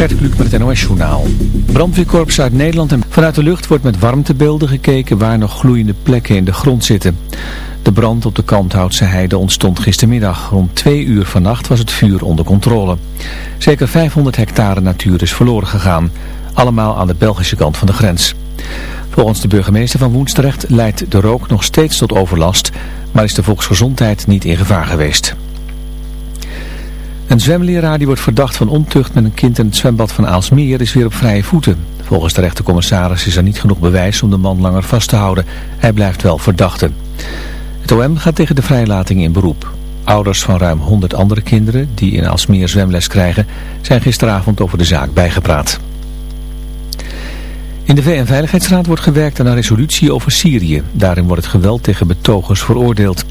Gert Kluk met het NOS Journaal. Brandweerkorps uit Nederland en vanuit de lucht wordt met warmtebeelden gekeken waar nog gloeiende plekken in de grond zitten. De brand op de Kalmthoutse heide ontstond gistermiddag. Rond twee uur vannacht was het vuur onder controle. Zeker 500 hectare natuur is verloren gegaan. Allemaal aan de Belgische kant van de grens. Volgens de burgemeester van Woensdrecht leidt de rook nog steeds tot overlast, maar is de volksgezondheid niet in gevaar geweest. Een zwemleraar die wordt verdacht van ontucht met een kind in het zwembad van Aalsmeer is weer op vrije voeten. Volgens de rechtercommissaris is er niet genoeg bewijs om de man langer vast te houden. Hij blijft wel verdachte. Het OM gaat tegen de vrijlating in beroep. Ouders van ruim 100 andere kinderen die in Aalsmeer zwemles krijgen zijn gisteravond over de zaak bijgepraat. In de VN-veiligheidsraad wordt gewerkt aan een resolutie over Syrië. Daarin wordt het geweld tegen betogers veroordeeld.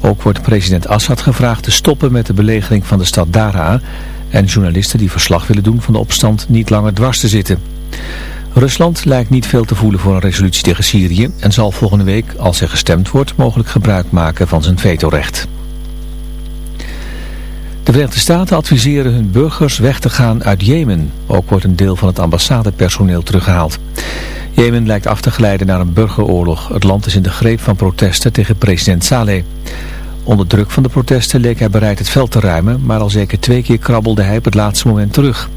Ook wordt president Assad gevraagd te stoppen met de belegering van de stad Daraa en journalisten die verslag willen doen van de opstand niet langer dwars te zitten. Rusland lijkt niet veel te voelen voor een resolutie tegen Syrië en zal volgende week, als er gestemd wordt, mogelijk gebruik maken van zijn vetorecht. De Verenigde Staten adviseren hun burgers weg te gaan uit Jemen. Ook wordt een deel van het ambassadepersoneel teruggehaald. Jemen lijkt af te glijden naar een burgeroorlog. Het land is in de greep van protesten tegen president Saleh. Onder druk van de protesten leek hij bereid het veld te ruimen, maar al zeker twee keer krabbelde hij op het laatste moment terug.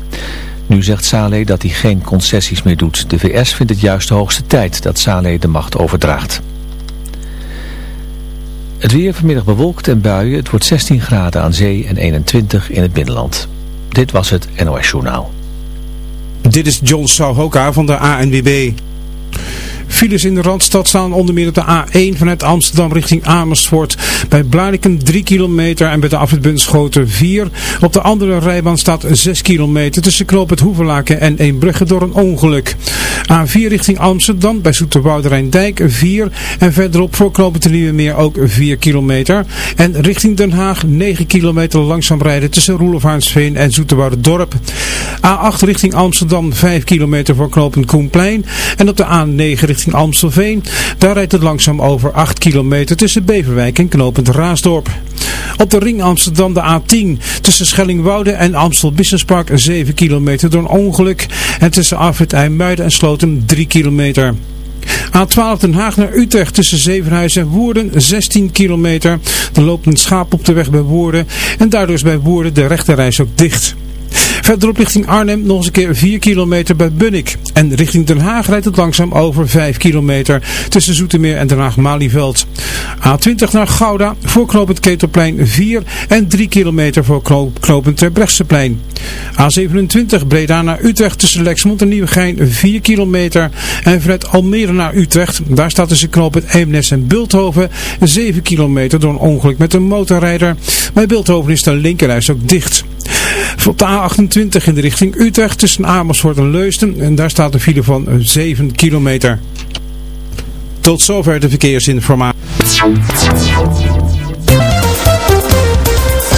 Nu zegt Saleh dat hij geen concessies meer doet. De VS vindt het juist de hoogste tijd dat Saleh de macht overdraagt. Het weer vanmiddag bewolkt en buien. Het wordt 16 graden aan zee en 21 in het binnenland. Dit was het NOS Journaal. Dit is John Souhoka van de ANWB. Files in de Randstad staan onder meer op de A1 vanuit Amsterdam richting Amersfoort. Bij Blarikum 3 kilometer en bij de afrit Bunschoten 4. Op de andere rijbaan staat 6 kilometer tussen Knoop het Hoevelaken en Eembrugge door een ongeluk. A4 richting Amsterdam bij Zoeterwoude Rijndijk 4. En verderop voor Knoop het Nieuwe Meer ook 4 kilometer. En richting Den Haag 9 kilometer langzaam rijden tussen Roelevaansveen en Dorp. A8 richting Amsterdam 5 kilometer voor knooppunt Koenplein. En op de A9 richting richting Amstelveen. Daar rijdt het langzaam over 8 kilometer tussen Beverwijk en knooppunt Raasdorp. Op de ring Amsterdam de A10 tussen Schellingwoude en Amstel Business Park 7 kilometer door een ongeluk. En tussen Afrit IJmuiden en Sloten 3 kilometer. A12 Den Haag naar Utrecht tussen Zevenhuizen en Woerden 16 kilometer. Er loopt een schaap op de weg bij Woerden en daardoor is bij Woerden de rechterreis ook dicht. Verderop richting Arnhem nog eens een keer 4 kilometer bij Bunnik. En richting Den Haag rijdt het langzaam over 5 kilometer tussen Zoetermeer en Den Haag-Malieveld. A20 naar Gouda voor knooppunt Ketelplein 4 en 3 kilometer voor knooppunt Terbrechtseplein. A27 Breda naar Utrecht tussen Lexmond en Nieuwegein 4 kilometer. En vanuit Almere naar Utrecht, daar staat tussen knooppunt Eemnes en Bulthoven 7 kilometer door een ongeluk met een motorrijder. Bij Bulthoven is de linkerreis ook dicht. Op de A28 in de richting Utrecht tussen Amersfoort en Leusden. En daar staat een file van 7 kilometer. Tot zover de verkeersinformatie.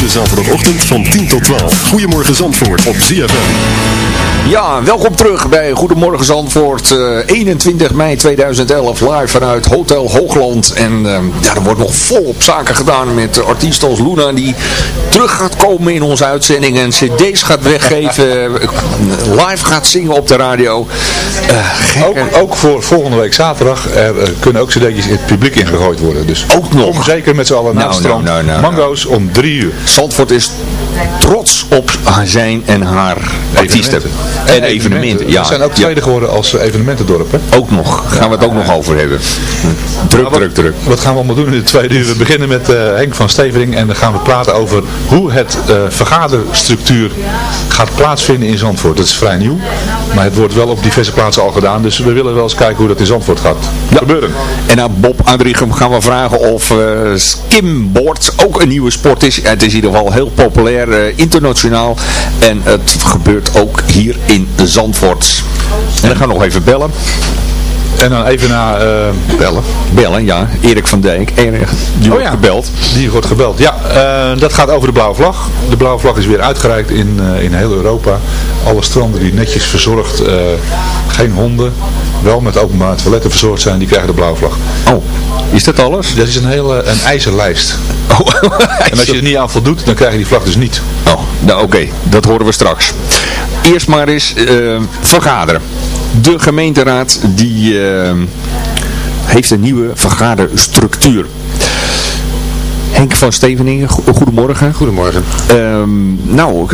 Iedere zaterdagochtend van 10 tot 12. Goedemorgen Zandvoort op ZFM. Ja, welkom terug bij Goedemorgen Zandvoort. Uh, 21 mei 2011 live vanuit Hotel Hoogland. En uh, ja, er wordt nog volop zaken gedaan met artiesten als Luna die terug gaat komen in onze uitzending en cd's gaat weggeven. live gaat zingen op de radio. Uh, ook, ook, voor volgende week zaterdag. Er kunnen ook cd'tjes in het publiek ingegooid worden. Dus ook nog. Kom zeker met z'n allen naar het nou, strand. nou, nou, Mango's om drie uur. Zandvoort is trots op zijn en haar artiesten. En, en evenementen. Ja, we zijn ook tweede geworden als evenementendorp. Hè? Ook nog. Gaan we het ook nog over hebben. Druk, wat, druk, druk. Wat gaan we allemaal doen in de tweede uur? We beginnen met uh, Henk van Stevering en dan gaan we praten over hoe het uh, vergaderstructuur gaat plaatsvinden in Zandvoort. Dat is vrij nieuw, maar het wordt wel op diverse plaatsen al gedaan. Dus we willen wel eens kijken hoe dat in Zandvoort gaat ja. gebeuren. En aan Bob Adrichem gaan we vragen of uh, skimboard ook een nieuwe sport is. Het is in ieder geval heel populair internationaal en het gebeurt ook hier in Zandvoort. En dan gaan we nog even bellen. En dan even naar uh, bellen. Bellen, ja. Erik van Dijk. Erik, die wordt oh ja. gebeld. Die wordt gebeld. Ja, uh, dat gaat over de blauwe vlag. De blauwe vlag is weer uitgereikt in, uh, in heel Europa. Alle stranden die netjes verzorgd, geen honden, wel met openbaar toiletten verzorgd zijn, die krijgen de blauwe vlag. Oh, is dat alles? Dat is een hele een ijzerlijst. Oh, en als je er niet aan voldoet, dan krijg je die vlag dus niet. Oh, nou oké. Okay. Dat horen we straks. Eerst maar eens vergaderen. De gemeenteraad die uh, heeft een nieuwe vergaderstructuur. Henk van Steveningen, goedemorgen. Goedemorgen. Um, nou,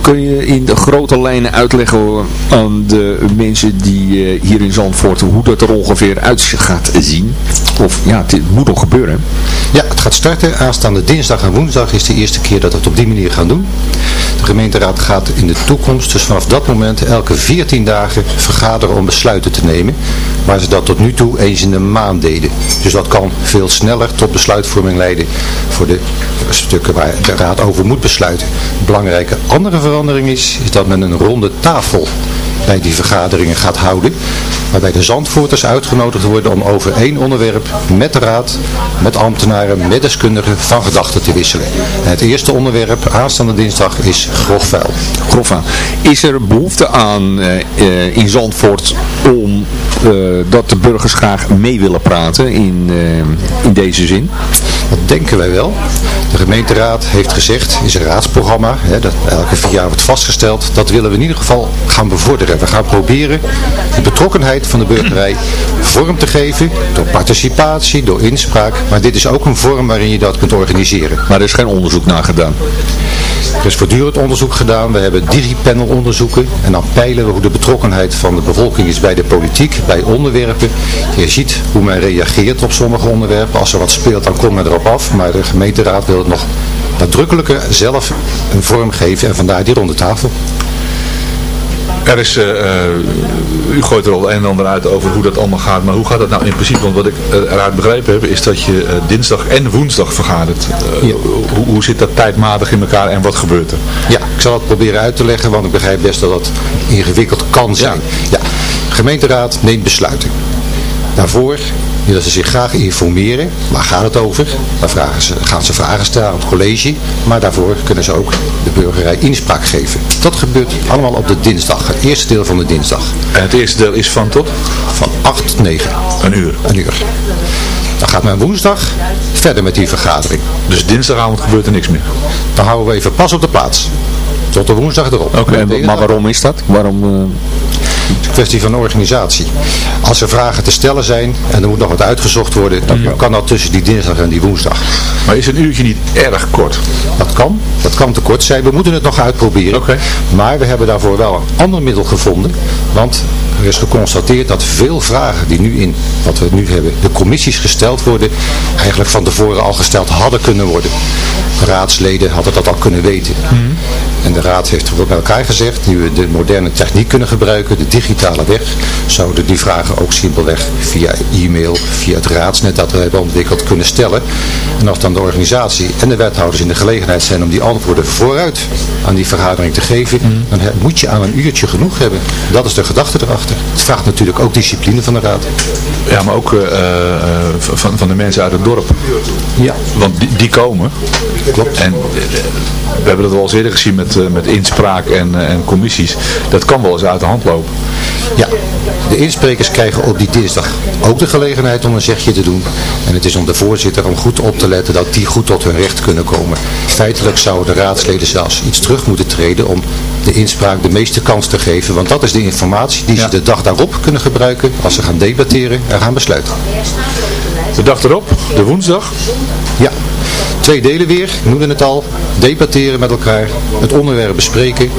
kun je in de grote lijnen uitleggen aan de mensen die uh, hier in Zandvoort hoe dat er ongeveer uit gaat zien? Of ja, het moet nog gebeuren. Ja, het gaat starten. Aanstaande dinsdag en woensdag is de eerste keer dat we het op die manier gaan doen. De gemeenteraad gaat in de toekomst, dus vanaf dat moment, elke 14 dagen vergaderen om besluiten te nemen. Waar ze dat tot nu toe eens in de maand deden. Dus dat kan veel sneller tot besluitvorming leiden voor de stukken waar de raad over moet besluiten. Belangrijke andere verandering is, is dat men een ronde tafel bij die vergaderingen gaat houden. Waarbij de zandvoorters uitgenodigd worden om over één onderwerp met de raad, met ambtenaren, met deskundigen van gedachten te wisselen. En het eerste onderwerp aanstaande dinsdag is grofvuil. Grofvuil. Is er behoefte aan uh, uh, in Zandvoort om uh, dat de burgers graag mee willen praten in, in deze zin? Dat denken wij wel. De gemeenteraad heeft gezegd in zijn raadsprogramma, hè, dat elke vier jaar wordt vastgesteld, dat willen we in ieder geval gaan bevorderen. We gaan proberen de betrokkenheid van de burgerij vorm te geven door participatie, door inspraak. Maar dit is ook een vorm waarin je dat kunt organiseren. Maar er is geen onderzoek naar gedaan? Is voortdurend onderzoek gedaan. We hebben digipanel onderzoeken. En dan peilen we hoe de betrokkenheid van de bevolking is bij de politiek, bij onderwerpen. Je ziet hoe men reageert op sommige onderwerpen. Als er wat speelt, dan komt men erop af. Maar de gemeenteraad wil het nog nadrukkelijker zelf een vorm geven. En vandaar die ronde tafel. Er is, uh, u gooit er al een en ander uit over hoe dat allemaal gaat, maar hoe gaat dat nou in principe? Want wat ik eruit begrepen heb, is dat je dinsdag en woensdag vergadert. Ja. Hoe, hoe zit dat tijdmatig in elkaar en wat gebeurt er? Ja, ik zal het proberen uit te leggen, want ik begrijp best dat dat ingewikkeld kan zijn. Ja. ja. Gemeenteraad neemt besluiten. Daarvoor willen ze zich graag informeren. Waar gaat het over? Daar vragen ze, gaan ze vragen stellen aan het college. Maar daarvoor kunnen ze ook de burgerij inspraak geven. Dat gebeurt allemaal op de dinsdag. Het eerste deel van de dinsdag. En het eerste deel is van tot? Van 8 tot 9. Een uur? Een uur. Dan gaat men woensdag verder met die vergadering. Dus dinsdagavond gebeurt er niks meer? Dan houden we even pas op de plaats. Tot de woensdag erop. Oké, okay, maar waarom is dat? Waarom... Uh... Het is een kwestie van organisatie. Als er vragen te stellen zijn en er moet nog wat uitgezocht worden, dan ja. kan dat tussen die dinsdag en die woensdag. Maar is een uurtje niet erg kort? Dat kan. Dat kan te kort zijn. We moeten het nog uitproberen. Okay. Maar we hebben daarvoor wel een ander middel gevonden. Want er is geconstateerd dat veel vragen die nu in, wat we nu hebben, de commissies gesteld worden, eigenlijk van tevoren al gesteld hadden kunnen worden. Raadsleden hadden dat al kunnen weten. Mm. En de raad heeft bij elkaar gezegd, nu we de moderne techniek kunnen gebruiken, de digitale weg, zouden die vragen ook simpelweg via e-mail, via het raadsnet dat we hebben ontwikkeld kunnen stellen. En als dan de organisatie en de wethouders in de gelegenheid zijn om die antwoorden vooruit aan die vergadering te geven, Mhm. dan moet je aan een uurtje genoeg hebben. Dat is de gedachte erachter. Het vraagt natuurlijk ook discipline van de raad. Ja, maar ook eh, eh, van, van de mensen uit het dorp. Ja. Want die, die komen. Klopt. En eh, we hebben dat wel eens eerder gezien met, met inspraak en, en commissies. Dat kan wel eens uit de hand lopen. Ja, de insprekers krijgen op die dinsdag ook de gelegenheid om een zegje te doen. En het is om de voorzitter om goed op te letten dat die goed tot hun recht kunnen komen. Feitelijk zouden de raadsleden zelfs iets terug moeten treden om de inspraak de meeste kans te geven. Want dat is de informatie die ze de dag daarop kunnen gebruiken als ze gaan debatteren en gaan besluiten. De dag erop, de woensdag. Ja, twee delen weer, ik noemde het al. Debatteren met elkaar, het onderwerp bespreken.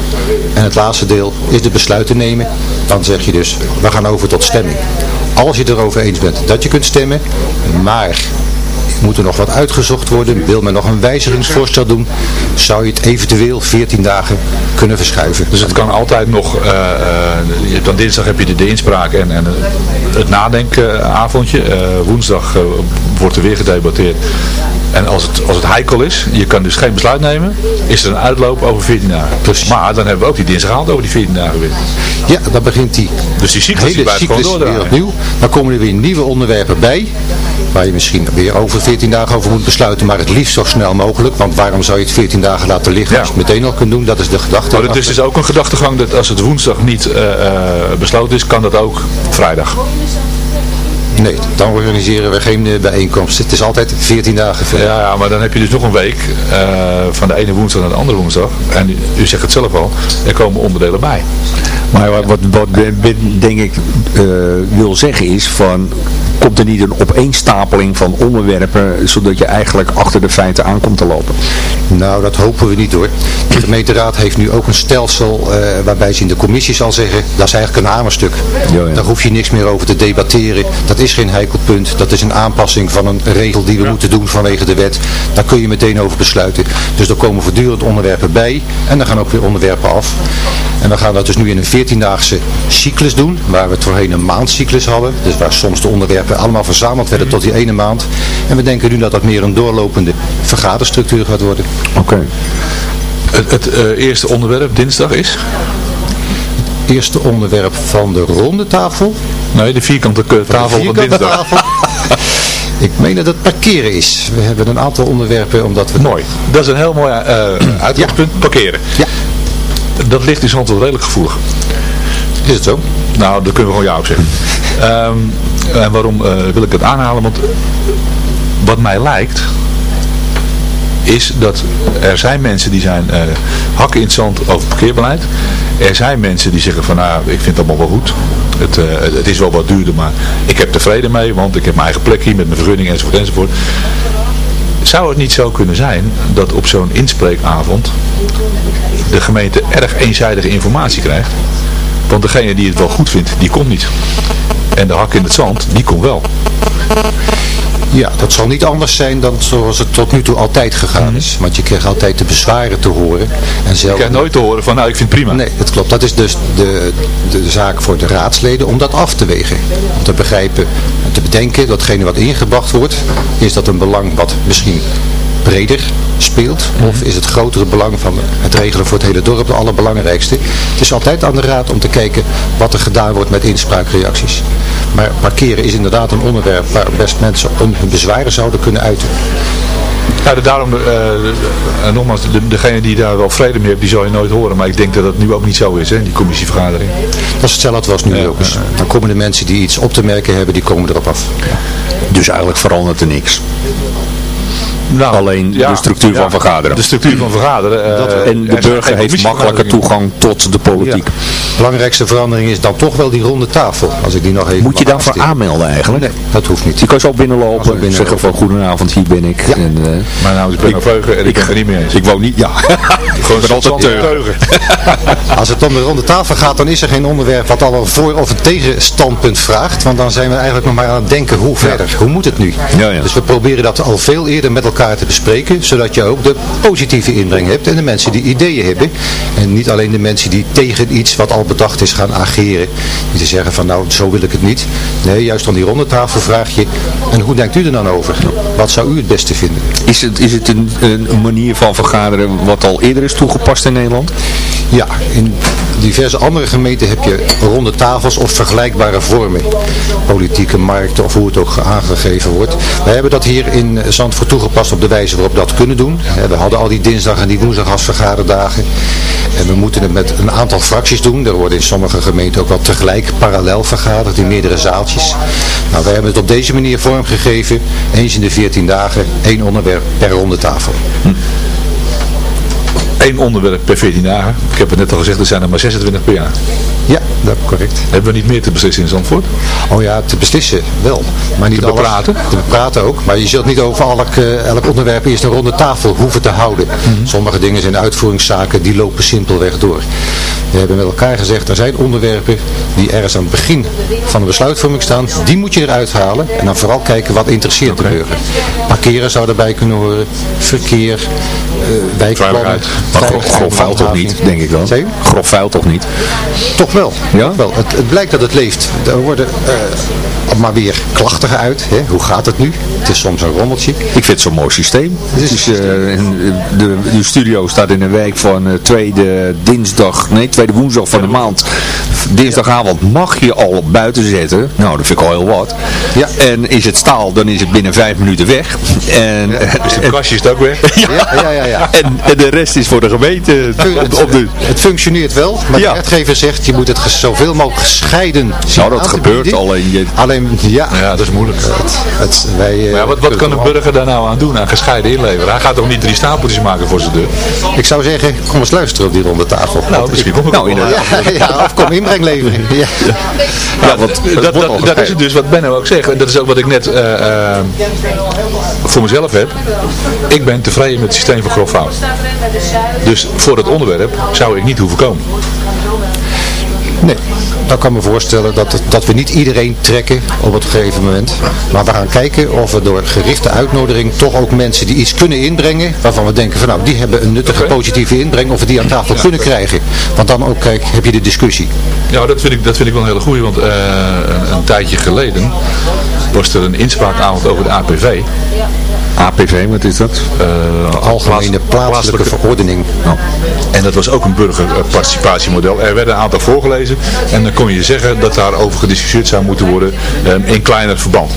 En het laatste deel is de besluiten nemen. Dan zeg je dus, we gaan over tot stemming. Als je het erover eens bent dat je kunt stemmen, maar moet er nog wat uitgezocht worden, wil men nog een wijzigingsvoorstel doen, zou je het eventueel 14 dagen kunnen verschuiven. Dus het kan altijd nog, eh, eh, dan dinsdag heb je de, de inspraak en, en het nadenkavondje. Eh, woensdag wordt er weer gedebatteerd. En als het, als het heikel is, je kan dus geen besluit nemen, is er een uitloop over 14 dagen. Maar dan hebben we ook die dinsdagavond over die 14 dagen weer. Ja, dan begint die Dus die cyclus die hele gewoon cyclus weer opnieuw. Dan komen er weer nieuwe onderwerpen bij. Waar je misschien weer over 14 dagen over moet besluiten. Maar het liefst zo snel mogelijk. Want waarom zou je het 14 dagen laten liggen Ja. als je het meteen al kunt doen? Dat is de gedachte. Maar het is dus ook een gedachtegang dat als het woensdag niet eh, eh, besloten is, kan dat ook vrijdag. Nee, dan organiseren we geen eh, bijeenkomst. Het is altijd 14 dagen verder. Ja, ja, maar dan heb je dus nog een week van de ene woensdag naar de andere woensdag. En u, u zegt het zelf al, er komen onderdelen bij. Maar wat, wat, wat Ben- Ben, denk ik eh, wil zeggen is van komt er niet een opeenstapeling van onderwerpen zodat je eigenlijk achter de feiten aan komt te lopen? Nou, dat hopen we niet hoor. De gemeenteraad heeft nu ook een stelsel eh, waarbij ze in de commissie zal zeggen, dat is eigenlijk een hamerstuk. Ja, ja. Daar hoef je niks meer over te debatteren. Dat is geen heikel punt. Dat is een aanpassing van een regel die we moeten doen vanwege de wet. Daar kun je meteen over besluiten. Dus er komen voortdurend onderwerpen bij en dan gaan ook weer onderwerpen af. En we gaan dat dus nu in een 14-daagse cyclus doen, waar we het voorheen een maandcyclus hadden. Dus waar soms de onderwerpen allemaal verzameld werden tot die ene maand. En we denken nu dat dat meer een doorlopende vergaderstructuur gaat worden. Oké. Het, het eh, eerste onderwerp dinsdag is? Eerste onderwerp van de ronde tafel. Nee, de vierkante tafel van Vierkante dinsdag. tafel. Ik meen dat het parkeren is. We hebben een aantal onderwerpen omdat we... Mooi. Dat is een heel mooi eh uitgangspunt. Parkeren. Ja. Dat ligt in Zandvoort redelijk gevoelig. Is het zo? Nou, dat kunnen we gewoon ja op zeggen. Ehm, en waarom eh, wil ik het aanhalen? Want wat mij lijkt, is dat er zijn mensen die zijn eh, hakken in het zand over parkeerbeleid. Er zijn mensen die zeggen van nou, ik vind het allemaal wel goed. Het, eh, het, het is wel wat duurder, maar ik heb tevreden mee, want ik heb mijn eigen plek hier met mijn vergunning enzovoort enzovoort. Zou het niet zo kunnen zijn dat op zo'n inspreekavond de gemeente erg eenzijdige informatie krijgt? Want degene die het wel goed vindt, die komt niet. En de hak in het zand, die komt wel. Ja, dat zal niet anders zijn dan zoals het tot nu toe altijd gegaan is. Want je krijgt altijd de bezwaren te horen. En Je zelf... krijgt nooit te horen van, nou ik vind het prima. Nee, dat klopt. Dat is dus de, de zaak voor de raadsleden om dat af te wegen. Om te begrijpen en te bedenken datgene wat ingebracht wordt, is dat een belang wat misschien breder speelt? Of is het grotere belang van het regelen voor het hele dorp het allerbelangrijkste? Het is altijd aan de raad om te kijken wat er gedaan wordt met inspraakreacties. Maar parkeren is inderdaad een onderwerp waar best mensen hun bezwaren zouden kunnen uiten. Ja, de- daarom, eh, en nogmaals, de, degene die daar wel vrede mee heeft, die zal je nooit horen. Maar ik denk dat dat nu ook niet zo is, hè, die commissievergadering. Dat is hetzelfde als nu ook. Dan komen de mensen die iets op te merken hebben, die komen erop af. Dus eigenlijk verandert er niks. Nou, Alleen ja, de structuur ja, van vergaderen. De structuur van vergaderen. eh, en de burger heeft makkelijker toegang tot de politiek. Belangrijkste verandering is dan toch wel die ronde tafel. Als ik die nog even Moet je daarvoor aanmelden eigenlijk? Nee, dat hoeft niet. Je kan zo binnenlopen, binnenlopen. zeggen van goedenavond, hier ben ik. Ja. En, eh, Mijn naam is Benno Veugen en ik ben het er niet mee eens. ik woon niet, ja. Gewoon ben altijd teugen. Als het om de ronde tafel gaat, dan is er geen onderwerp wat al een voor- of een tegenstandpunt vraagt. Want dan zijn we eigenlijk nog maar aan het denken, hoe verder? Hoe moet het nu? Ja, ja. Dus we proberen dat al veel eerder met elkaar te bespreken. Zodat je ook de positieve inbreng hebt. En de mensen die ideeën hebben. En niet alleen de mensen die tegen iets wat al bedacht is gaan ageren. Die te zeggen van nou, zo wil ik het niet. Nee, juist aan die ronde tafel vraag je. En hoe denkt u er dan over? Wat zou u het beste vinden? Is het, is het een manier van vergaderen wat al eerder is toegepast in Nederland? Ja, in diverse andere gemeenten heb je ronde tafels of vergelijkbare vormen. Politieke markten of hoe het ook aangegeven wordt. Wij hebben dat hier in Zandvoort toegepast op de wijze waarop we dat kunnen doen. We hadden al die dinsdag en die woensdag als vergaderdagen. En we moeten het met een aantal fracties doen. Er worden in sommige gemeenten ook wel tegelijk parallel vergaderd in meerdere zaaltjes. Nou, wij hebben het op deze manier vormgegeven. Eens in de 14 dagen, één onderwerp per ronde tafel. Hm. Eén onderwerp per 14 dagen. Ik heb het net al gezegd, er zijn er maar 26 per jaar. Ja, dat is correct. Hebben we niet meer te beslissen in Zandvoort? Oh ja, te beslissen wel. Maar niet te bepraten? te bepraten ook. Maar je zult niet over elk, uh, elk onderwerp eerst een ronde tafel hoeven te houden. Mhm. Sommige dingen zijn uitvoeringszaken, die lopen simpelweg door. We hebben met elkaar gezegd, er zijn onderwerpen die ergens aan het begin van de besluitvorming staan. Die moet je eruit halen. En dan vooral kijken wat interesseert de burger. Parkeren zou erbij kunnen horen. Verkeer. Uh, wijkplannen. Grof vuil toch niet, denk ik wel. Grof vuil toch niet? Toch wel. Ja? wel. Het, het, blijkt dat het leeft. Er worden uh, maar weer klachten uit. Hè? Hoe gaat het nu? Het is soms een rommeltje. Ik vind het zo'n mooi systeem. Het is, uh, de, de, studio staat in een week van uh, tweede dinsdag, nee, tweede woensdag van de maand. Dinsdagavond mag je al buiten zetten. Nou, dat vind ik al heel wat. Ja. En is het staal, dan is het binnen vijf minuten weg. En, ja. Dus de kastje is ook weg. ja, ja, ja. ja, En, en, de rest is voor de gemeente. Op, op de... Het functioneert wel, maar de wetgever zegt je moet het zoveel mogelijk gescheiden zien Nou, dat gebeurt alleen. Je... Alleen, ja. Ja, dat is moeilijk. Het, het, wij, maar ja, wat, wat kan een burger daar nou aan doen, aan gescheiden inleveren? Hij gaat toch niet drie stapeltjes maken voor zijn deur? Ik zou zeggen, kom eens luisteren op die ronde tafel. Nou, misschien kom ik nou. Ja, ja, of kom leveren. Ja, ja wat, dat, dat, dat, is het dus wat Benno ook zegt. En dat is ook wat ik net uh, uh, voor mezelf heb. Ik ben tevreden met het systeem van grof fout. Dus voor het onderwerp zou ik niet hoeven komen. Nee, dan kan me voorstellen dat, dat we niet iedereen trekken op het gegeven moment. Maar we gaan kijken of we door gerichte uitnodiging toch ook mensen die iets kunnen inbrengen. Waarvan we denken van nou, die hebben een nuttige positieve inbreng. Of we die aan tafel kunnen krijgen. Want dan ook kijk, heb je de discussie. Ja, dat vind ik, dat vind ik wel een hele goede. Want uh, een, een, tijdje geleden was er een inspraakavond over de APV. APV, wat is dat? Uh, Algemene plaatselijke, verordening. Nou. En dat was ook een burgerparticipatiemodel. Er werden een aantal voorgelezen en dan kon je zeggen dat daarover gediscussieerd zou moeten worden um, in kleiner verband.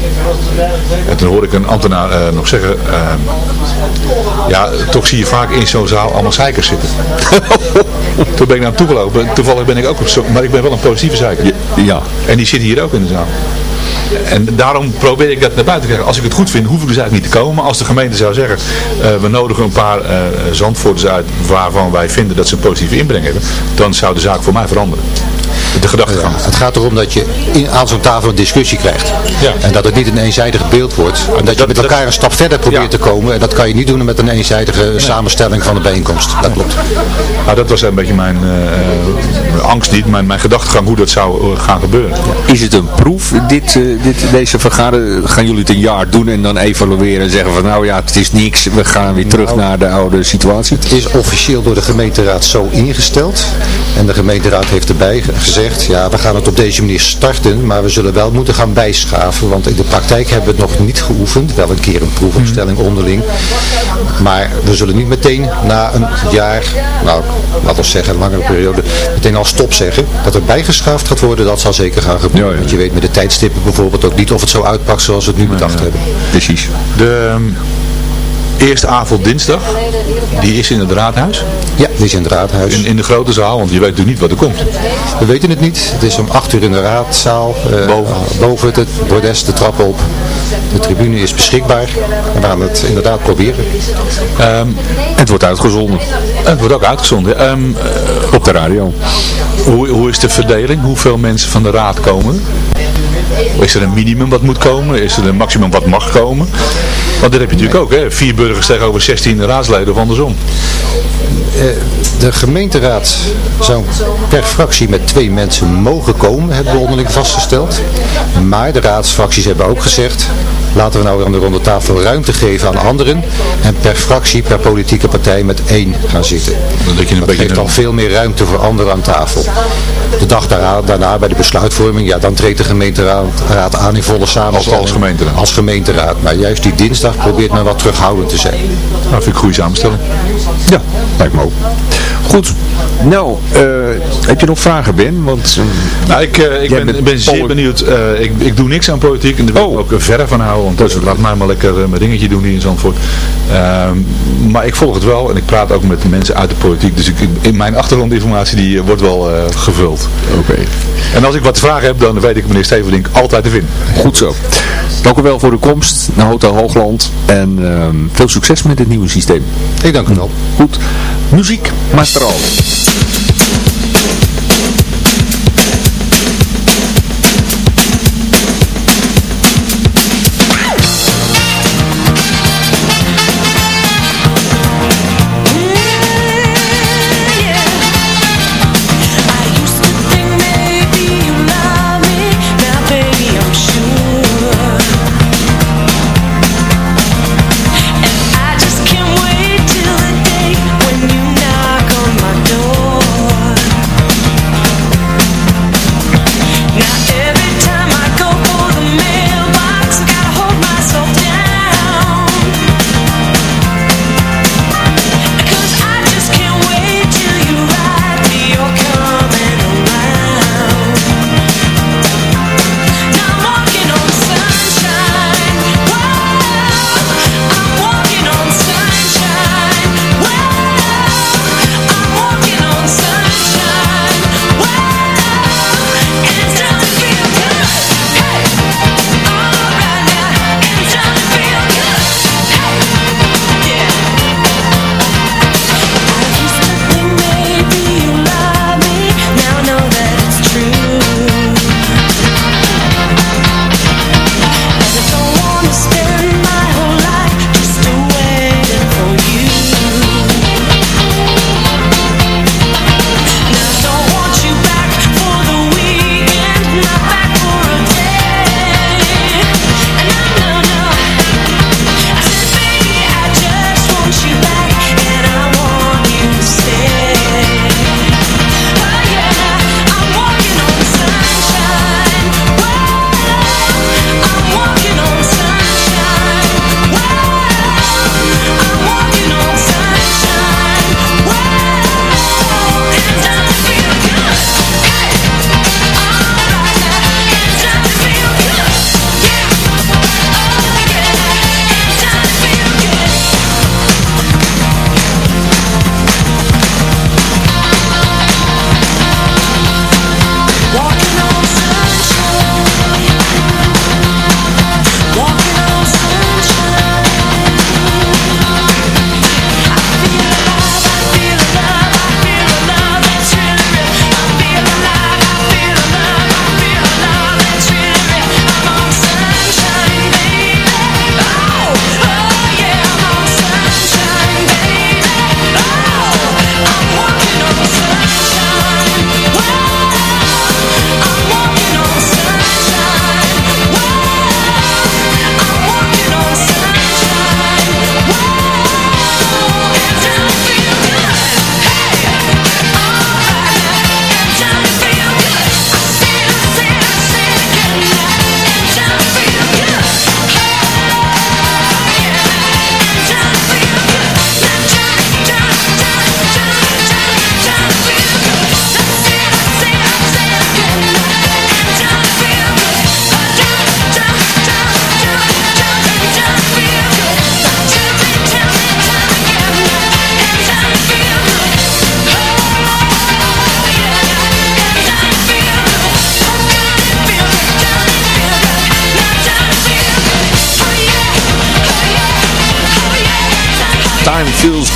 En toen hoorde ik een ambtenaar uh, nog zeggen, uh, ja, toch zie je vaak in zo'n zaal allemaal zeikers zitten. toen ben ik naar hem toegelopen. Toevallig ben ik ook op zoek, maar ik ben wel een positieve zeiker. Ja. En die zit hier ook in de zaal. En daarom probeer ik dat naar buiten te krijgen. Als ik het goed vind, hoef ik dus eigenlijk niet te komen. Als de gemeente zou zeggen, uh, we nodigen een paar uh, uit waarvan wij vinden dat ze een positieve inbreng hebben, dan zou de zaak voor mij veranderen de gedachtegang. Ja, het gaat erom dat je in, aan zo'n tafel een discussie krijgt. Ja. En dat het niet een eenzijdig beeld wordt. En dat je met elkaar een stap verder probeert te komen. En dat kan je niet doen met een eenzijdige samenstelling van de bijeenkomst. Dat klopt. Nou, dat was een beetje mijn uh, angst niet, mijn, mijn gedachtegang hoe dat zou uh, gaan gebeuren. Is het een proef, dit, uh, dit, deze vergadering? Gaan jullie het een jaar doen en dan evalueren en zeggen van nou ja, het is niks. We gaan weer terug nou, naar de oude situatie? Het is officieel door de gemeenteraad zo ingesteld. En de gemeenteraad heeft erbij gezegd ja, we gaan het op deze manier starten, maar we zullen wel moeten gaan bijschaven, want in de praktijk hebben we het nog niet geoefend, wel een keer een proefopstelling hmm. onderling, maar we zullen niet meteen na een jaar, nou, laten we zeggen, een langere periode, meteen al stop zeggen. Dat er bijgeschaafd gaat worden, dat zal zeker gaan gebeuren, want je weet met de tijdstippen bijvoorbeeld ook niet of het zo uitpakt zoals we het nu bedacht hebben. Precies. De... Ehm, eerste avond dinsdag, die is in het raadhuis? Ja, die is in het raadhuis. In, in de grote zaal, want je weet natuurlijk niet wat er komt. We weten het niet. Het is om 8 uur in de raadzaal. Uh, boven. boven het bordes, de trap op. De tribune is beschikbaar. En we gaan het inderdaad proberen. Um, het wordt uitgezonden. Het wordt ook uitgezonden. Um, op de radio. Hoe, hoe is de verdeling? Hoeveel mensen van de raad komen? Is er een minimum wat moet komen? Is er een maximum wat mag komen? Want dat heb je natuurlijk ook, hè? Vier burgers tegenover 16 raadsleden of andersom. Eh, de gemeenteraad zou per fractie met twee mensen mogen komen, hebben we onderling vastgesteld. Maar de raadsfracties hebben ook gezegd, laten we nou aan de ronde tafel ruimte geven aan anderen. En per fractie, per politieke partij met één gaan zitten. Dat, je dat geeft al veel meer ruimte voor anderen aan tafel. De dag daarna, daarna bij de besluitvorming, ja, dan treedt de gemeenteraad aan in volle samenstelling. Als, als gemeenteraad. Als gemeenteraad. Maar juist die dinsdag probeert men wat terughoudend te zijn. Dat vind ik goede samenstelling. Ja, lijkt me ook. Goed. Nou, eh, heb je nog vragen, Ben? Want, uh, nou, ik, uh, ik ben, ben zeer benieuwd. ik, ik doe niks aan politiek en daar wil ik ook verre van houden. Want dus, laat mij maar lekker mijn dingetje doen hier in Zandvoort. Ehm, maar ik volg het wel en ik praat ook met mensen uit de politiek. Dus ik, in mijn achtergrondinformatie die wordt wel gevuld. Oké. En als ik wat vragen heb, dan weet ik meneer Stevelink altijd te vinden. Goed zo. Dank u wel voor de komst naar Hotel Hoogland. En ehm, veel succes met dit nieuwe systeem. Ik dank u wel. Goed. Muziek, roll.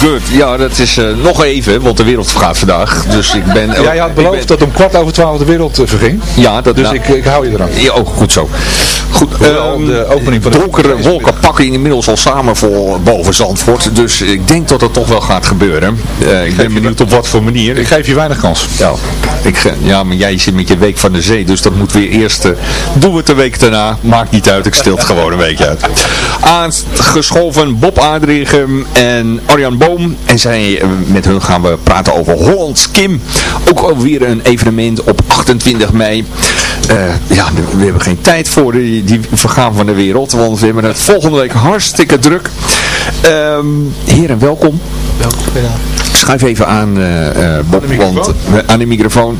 Good. Ja, dat is uh, nog even, want de wereld vergaat vandaag. Dus ik ben... Jij had beloofd ben... dat om kwart over twaalf de wereld uh, verging. Ja, dat, dus nou, ik, ik hou je eraan. Ja, ook goed zo. Goed, uh, de opening van de donkere wolken pakken inmiddels al samen voor boven Zandvoort. Dus ik denk dat het toch wel gaat gebeuren. Uh, ik ben benieuwd op wat voor manier. Ik geef je weinig kans. Ja, ik, ja maar jij zit met je week van de zee. Dus dat moet weer eerst... Uh, doen we het de week daarna. Maakt niet uit. Ik stil het gewoon een weekje uit. Aangeschoven Bob Adrichem en Arjan Boom. En zij, eh, met hun gaan we praten over Hollands Kim. Ook alweer een evenement op 28 mei. Uh, ja, we hebben geen tijd voor die, die vergaan van de wereld. Want we hebben het volgende week hartstikke druk. Um, heren, welkom. Welkom, schuif even aan, uh, Bob, aan de want, aan de microfoon.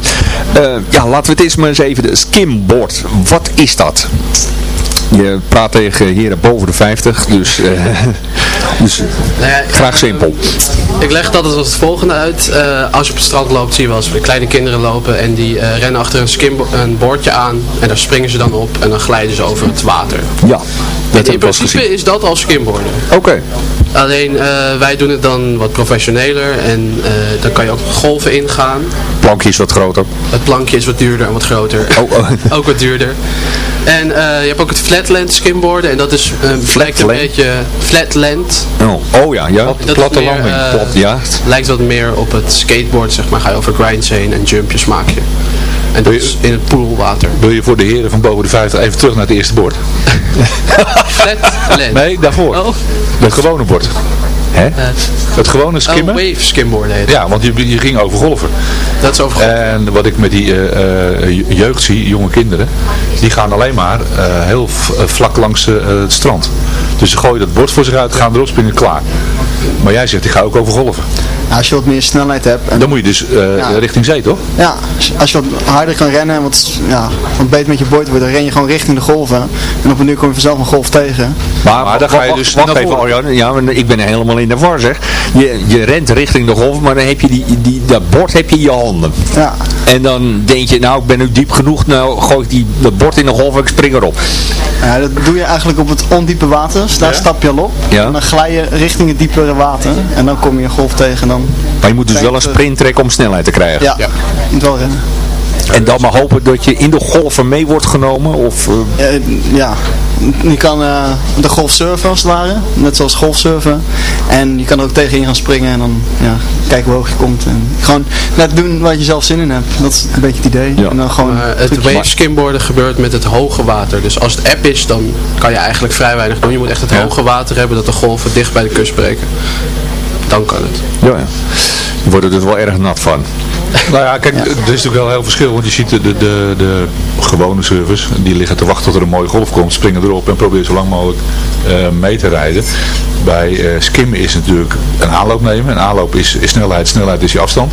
ja, laten we het eens maar eens even, de skimboard, wat is dat? Je praat tegen heren boven de 50, dus, dus nou graag simpel. Ik leg dat als het volgende uit. Uh, als je op het strand loopt, zie je wel eens kleine kinderen lopen en die uh, rennen achter een, skimbo een bordje aan en daar springen ze dan op en dan glijden ze over het water. Ja, dat en in principe is dat al skimboarden. Oké. Alleen wij doen het dan wat professioneler en dan kan je ook golven ingaan. Het plankje is wat groter. Het plankje is wat duurder en wat groter. Oh, oh. ook wat duurder. En uh, je hebt ook het flatland skimboarden en dat is lijkt een beetje flatland. Oh, oh ja, ja. Dat platte landing. Plat, ja. lijkt wat meer op het skateboard, zeg maar. Ga je over grinds heen en jumpjes maak je. En dat is in het poolwater. Wil je voor de heren van boven de 50 even terug naar het eerste bord? flatland. Nee, daarvoor. Oh. Het gewone bord. Hè? het gewone skimmen. Oh, wave skimboard heet Ja, want je, je ging over golven. Dat is over golven. En wat ik met die uh, jeugd zie, jonge kinderen, die gaan alleen maar uh, heel vlak langs het strand. Dus ze gooien dat bord voor zich uit, gaan erop springen, klaar. Maar jij zegt, ik ga ook over golven. Als je wat meer snelheid hebt. En dan moet je dus uh, richting zee, toch? Ja, als je wat harder kan rennen en wat, ja, wat beter met je boord wordt, dan ren je gewoon richting de golven. En op een nu kom je vanzelf een golf tegen. Maar, maar dan ga je dus wacht even, Arjan. Ja, ik ben helemaal in de war zeg. Je, je rent richting de golf, maar dan heb je die, die, dat bord heb je in je handen. Ja. En dan denk je, nou ik ben nu diep genoeg, nou gooi ik die, dat bord in de golf en ik spring erop. Ja, dat doe je eigenlijk op het ondiepe water. Dus daar stap je al op. Ja. En dan glij je richting het diepere water. En dan kom je een golf tegen. Dan maar je moet dus wel een sprint trekken om snelheid te krijgen. Ja, ja. je moet wel rennen. En dan maar hopen dat je in de golven mee wordt genomen? Of, uh... ja, je kan uh, de golf surfen als het ware. Net zoals golfsurfen. En je kan er ook tegenin gaan springen en dan ja, kijken hoe hoog je komt. En gewoon net doen waar je zelf zin in hebt. Dat is een beetje het idee. Ja. En dan gewoon uh, het wave skimboarden gebeurt met het hoge water. Dus als het app is, dan kan je eigenlijk vrij weinig doen. Je moet echt het hoge water hebben dat de golven dicht bij de kust breken. Dan kan het. Ja, ja. Je wordt er dus wel erg nat van. Nou ja, kijk, er is natuurlijk wel heel verschil, want je ziet de, de, de, gewone surfers, die liggen te wachten tot er een mooie golf komt, springen erop en proberen zo lang mogelijk uh, mee te rijden. Bij uh, skimmen is natuurlijk een aanloop nemen, een aanloop is, is snelheid, snelheid is je afstand.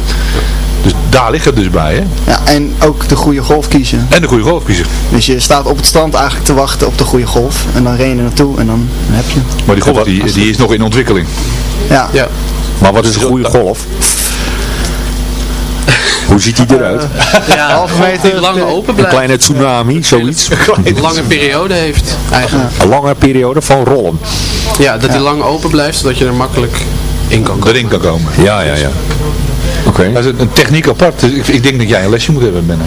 Dus daar ligt het dus bij, hè? Ja, en ook de goede golf kiezen. En de goede golf kiezen. Dus je staat op het strand eigenlijk te wachten op de goede golf. En dan ren je er naartoe en dan heb je. Maar die golf die, die is nog in ontwikkeling. Ja. ja. Maar wat is een goede golf? Hoe ziet hij eruit? ja, halve meter. lang open blijft. Een kleine tsunami, zoiets. Een lange periode heeft eigenlijk. Een lange periode van rollen. Ja, dat hij lang open blijft, zodat je er makkelijk in kan komen. Erin kan komen. Ja, ja, ja. Oké. Okay. Dat is een techniek apart. Dus ik, ik, denk dat jij een lesje moet hebben, Benno.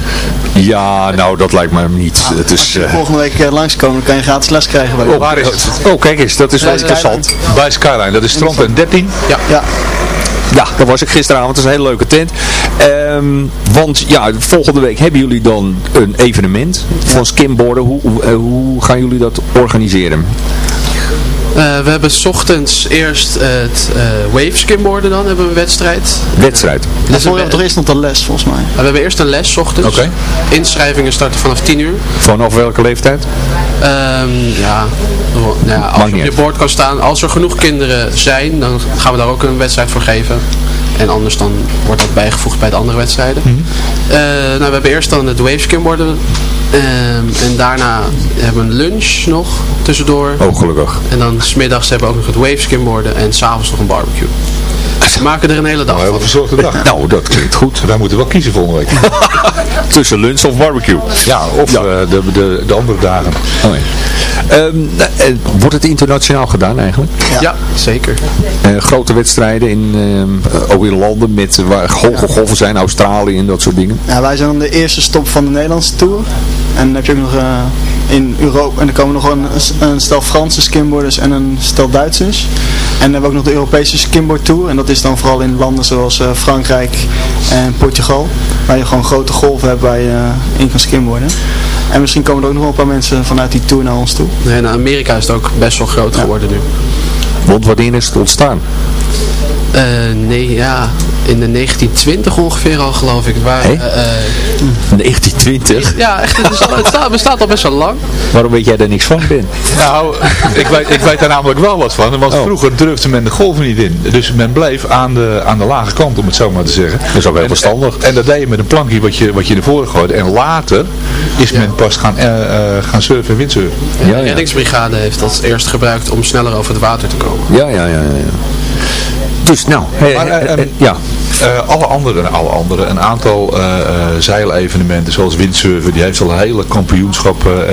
Ja, nou dat lijkt me niet. Ah, het is, als je uh... volgende week uh, langskomen, dan kan je gratis les krijgen. Bij oh, waar is het? Oh, kijk eens, dat is wel interessant. Bij Skyline, dat is strand 13. Ja. ja. Ja, daar was ik gisteravond. Dat is een hele leuke tent. Um, want ja, volgende week hebben jullie dan een evenement van skimboarden. Hoe, hoe, hoe gaan jullie dat organiseren? Uh, we hebben s ochtends eerst het uh, wave skimboarden dan, hebben we een wedstrijd. Wedstrijd? Uh, dus er, er is nog een les volgens mij. we hebben eerst een les s ochtends. Okay. Inschrijvingen starten vanaf 10 uur. Vanaf welke leeftijd? Um, ja, nou ja, als je op je bord kan staan, als er genoeg kinderen zijn, dan gaan we daar ook een wedstrijd voor geven. En anders dan wordt dat bijgevoegd bij de andere wedstrijden. Mm -hmm. uh, nou, we hebben eerst dan het wave skimboarden. Um, en daarna hebben we een lunch nog tussendoor. Oh, gelukkig. En dan smiddags hebben we ook nog het wave skimboarden en s'avonds nog een barbecue. We maken er een hele dag nou. Een verzorgde dag. Nou, dat klinkt goed. Wij moeten wel kiezen volgende week. Tussen lunch of barbecue. Ja, of ja. Uh, de, de, de andere dagen. Oh, nee. um, uh, wordt het internationaal gedaan eigenlijk? Ja, ja zeker. Uh, grote wedstrijden in, ook in landen met, waar hoge golven zijn, Australië en dat soort dingen. Ja, wij zijn dan de eerste stop van de Nederlandse Tour. En dan heb je ook nog in Europa, en dan komen nog een, een stel Franse skimboarders en een stel Duitsers. En dan hebben we ook nog de Europese skimboard tour. En dat is dan vooral in landen zoals uh, Frankrijk en Portugal. Waar je gewoon grote golven hebt waar je uh, in kan skimboarden. En misschien komen er ook nog wel een paar mensen vanuit die tour naar ons toe. Nee, naar Amerika is het ook best wel groot ja. geworden nu. Want wanneer is het ontstaan? Uh, nee, ja. In de 1920 ongeveer al geloof ik. Waar, hey? 1920? Ja, echt, het, al, het staat, bestaat al best wel lang. Waarom weet jij daar niks van, Ben? Nou, ik weet, ik weet daar namelijk wel wat van. Want oh. vroeger durfde men de golven niet in. Dus men bleef aan de, aan de lage kant, om het zo maar te zeggen. Dat is ook heel verstandig. En, en, dat deed je met een plankje wat je, wat je ervoor gooide. En later is men pas gaan, uh, gaan surfen en windsurfen. Ja, ja, de reddingsbrigade heeft dat eerst gebruikt om sneller over het water te komen. Ja, ja, ja. ja. Dus nou, uh, ja. Uh, alle andere, alle andere, een aantal uh, zeilevenementen zoals windsurfen, die heeft al hele kampioenschappen,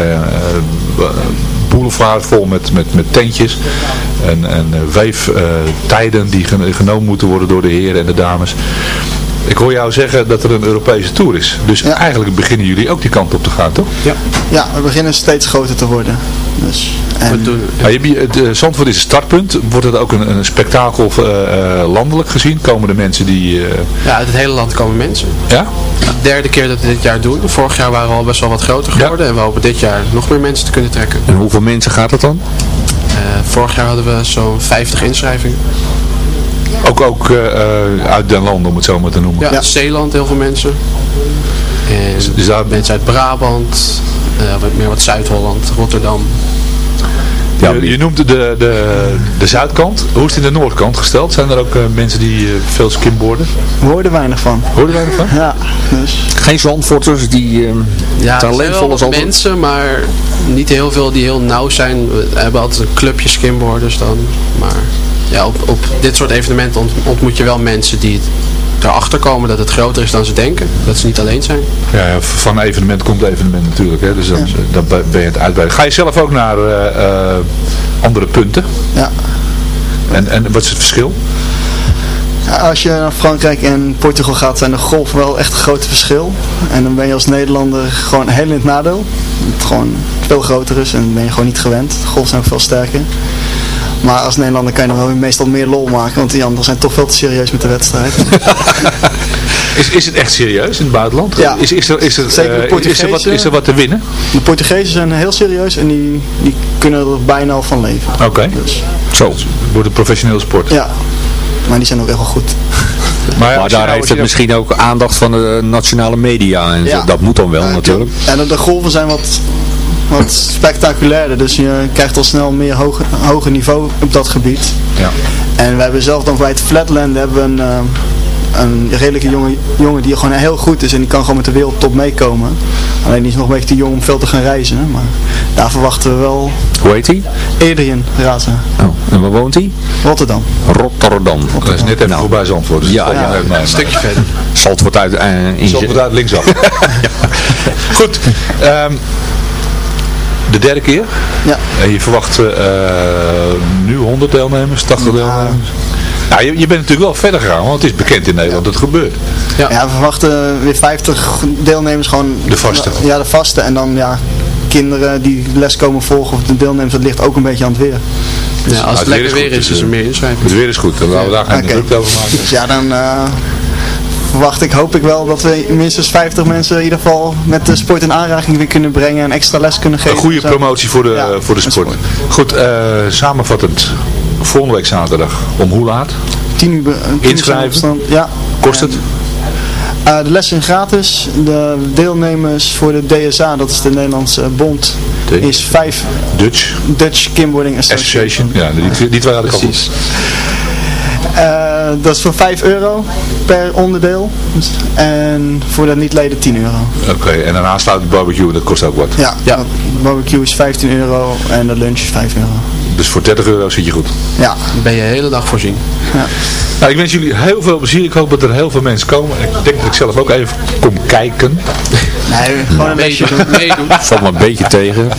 boulevard vol met, met, met tentjes en, en weeftijden die genomen moeten worden door de heren en de dames. Ik hoor jou zeggen dat er een Europese Tour is. Dus ja. eigenlijk beginnen jullie ook die kant op te gaan, toch? Ja, ja we beginnen steeds groter te worden. Dus, en... ja, je, de, Zandvoort is een startpunt. Wordt het ook een, een spektakel uh, landelijk gezien? Komen de mensen die... Uh... Ja, uit het hele land komen mensen. Ja? De derde keer dat we dit jaar doen. Vorig jaar waren we al best wel wat groter geworden. En we hopen dit jaar nog meer mensen te kunnen trekken. En hoeveel mensen gaat het dan? vorig jaar hadden we zo'n 50 inschrijvingen. Ook, ook uh, uit den landen, om het zo maar te noemen. Ja, Zeeland heel veel mensen. En is daar... mensen uit Brabant, uh, wat meer wat Zuid-Holland, Rotterdam. Ja, je, je noemt de, de, de zuidkant. Hoe is het in de noordkant gesteld? Zijn er ook uh, mensen die uh, veel skimboarden? We hoorden weinig van. Hoorden weinig van? Ja. Dus. Geen zandvoorters die uh, ja, talentvolle zijn mensen, maar niet heel veel die heel nauw zijn. We hebben altijd een clubje skimboarders dan. Maar ja, op, op dit soort evenementen ontmoet je wel mensen die erachter komen dat het groter is dan ze denken. Dat ze niet alleen zijn. Ja, ja van evenement komt evenement natuurlijk. Hè, dus dan, dan ben je het uitbreiden. Ga je zelf ook naar uh, uh, andere punten? Ja. En, en wat is het verschil? Als je naar Frankrijk en Portugal gaat, zijn de golf wel echt een groot verschil. En dan ben je als Nederlander gewoon heel in het nadeel. Het gewoon veel groter is en ben je gewoon niet gewend. De golf zijn ook veel sterker. Maar als Nederlander kan je dan wel meestal meer lol maken, want die anderen zijn toch veel te serieus met de wedstrijd. is, is het echt serieus in het buitenland? Ja. Is, is, er, is, er, Zeker de uh, is, er wat, is er wat te winnen? De Portugezen zijn heel serieus en die, die kunnen er bijna al van leven. Oké, okay. dus. zo. Het wordt een professionele sport. Ja, maar die zijn ook echt wel goed. Maar, ja, maar daar nou, heeft het misschien ook aandacht van de nationale media en ja. dat moet dan wel natuurlijk. En de golven zijn wat wat spectaculairder. Dus je krijgt al snel meer hoger, hoger niveau op dat gebied. Ja. En we hebben zelf dan bij het Flatland hebben een, uh, een redelijke jonge, jongen die gewoon heel goed is en die kan gewoon met de wereldtop meekomen. Alleen die is nog een beetje te jong om veel te gaan reizen. Maar daar verwachten we wel... Hoe heet hij? Adrian Raza. Oh, en waar woont hij? Rotterdam. Rotterdam. Rotterdam. Dat is net even nou. voorbij Zandvoort. Dus ja, ja, ja. een stukje verder. Zandvoort uit... Uh, Zandvoort uit linksaf. ja. Goed. Um, de derde keer. Ja. En je verwacht uh, nu 100 deelnemers, 80 ja. deelnemers. Nou, je, je, bent natuurlijk wel verder gegaan, want het is bekend in Nederland dat het gebeurt. Ja. ja, we verwachten weer 50 deelnemers gewoon. De vaste? Ja, de vaste. En dan ja, kinderen die les komen volgen of de deelnemers, dat ligt ook een beetje aan het weer. Dus ja, als het, het lekker weer is, is, is er meer inschrijving. Het weer is goed, dan laten we daar geen okay. druk over maken. Dus ja, dan... Uh, verwacht ik, hoop ik wel dat we minstens 50 mensen in ieder geval met de sport in aanraking weer kunnen brengen en extra les kunnen geven. Een goede promotie voor de, ja, voor de sport. sport. Goed, uh, samenvattend. Volgende week zaterdag. Om hoe laat? 10 uur. Inschrijven? Ja. Kost het? Uh, de lessen zijn gratis. De deelnemers voor de DSA, dat is de Nederlandse bond, de is 5 Dutch Dutch Kimboarding Association. Association. Ja, die, die twee had ik. Uh, dat is voor 5 euro per onderdeel. En voor de niet-leden 10 euro. Oké, okay, en een aansluitend barbecue, dat kost ook wat? Ja, ja. de barbecue is 15 euro en de lunch is 5 euro. Dus voor 30 euro zit je goed? Ja. Dan ben je de hele dag voorzien. Ja. Nou, ik wens jullie heel veel plezier. Ik hoop dat er heel veel mensen komen. Ik denk dat ik zelf ook even kom kijken. Nee, gewoon een beetje meedoen. Valt me een beetje tegen.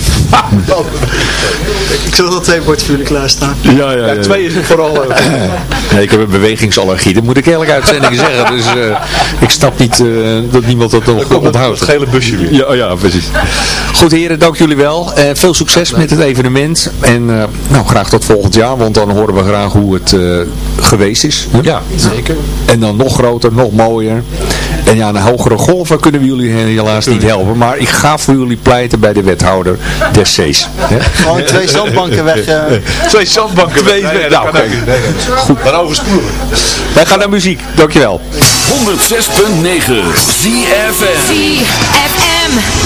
ik zal wel twee portefeuilles klaarstaan. Ja, ja, ja, ja. Twee is vooral... Uh, nee, ik heb een bewegingsallergie. Dat moet ik eerlijk uitzending zeggen. Dus uh, ik snap niet uh, dat niemand dat nog onthoudt. Het gele busje weer. Ja, ja, precies. Goed heren, dank jullie. wel. Uh, veel succes met het evenement. En uh, nou, graag tot volgend jaar, want dan horen we graag hoe het uh, geweest is. Ja, zeker. En dan nog groter, nog mooier. En ja, een hogere golven kunnen we jullie helaas niet helpen. Maar ik ga voor jullie pleiten bij de wethouder des C's. Gewoon twee zandbanken weg. twee zandbanken twee weg. Nou, oké. Goed. Dan overspoelen Wij gaan naar muziek. Dankjewel. 106.9 ZFM. ZFM.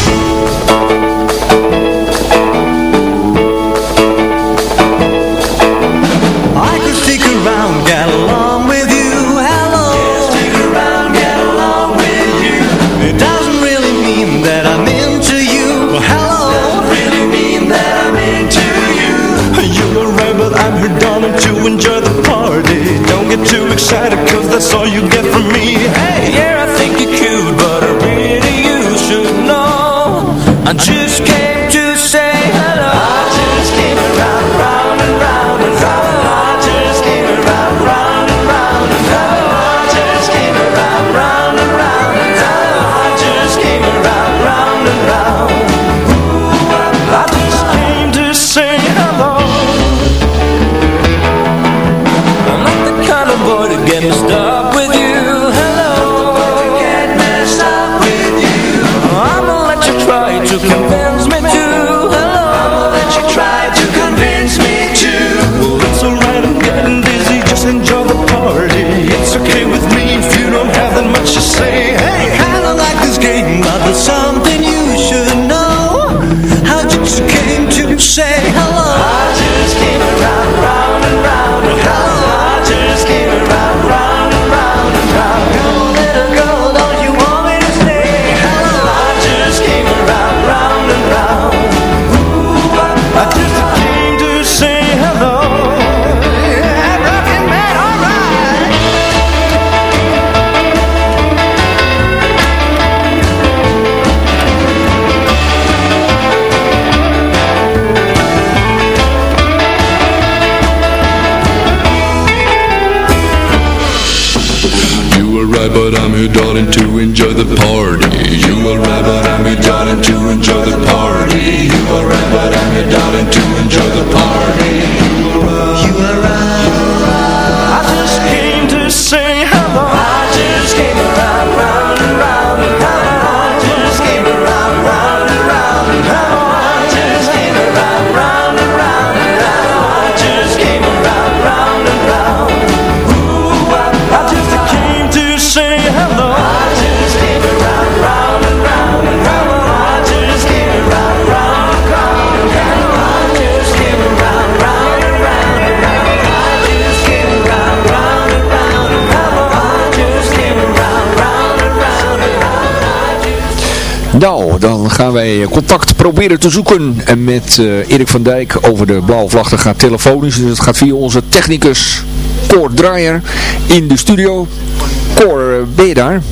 To enjoy the party. Don't get too excited, cause that's all you get from me. Hey, yeah, I think you're cute, but really you should know. I just Nou, dan gaan wij contact proberen te zoeken met eh, Erik van Dijk over de blauwe vlag. Dat gaat telefonisch, dus het gaat via onze technicus Cor Draaier in de studio. Cor, ben je daar?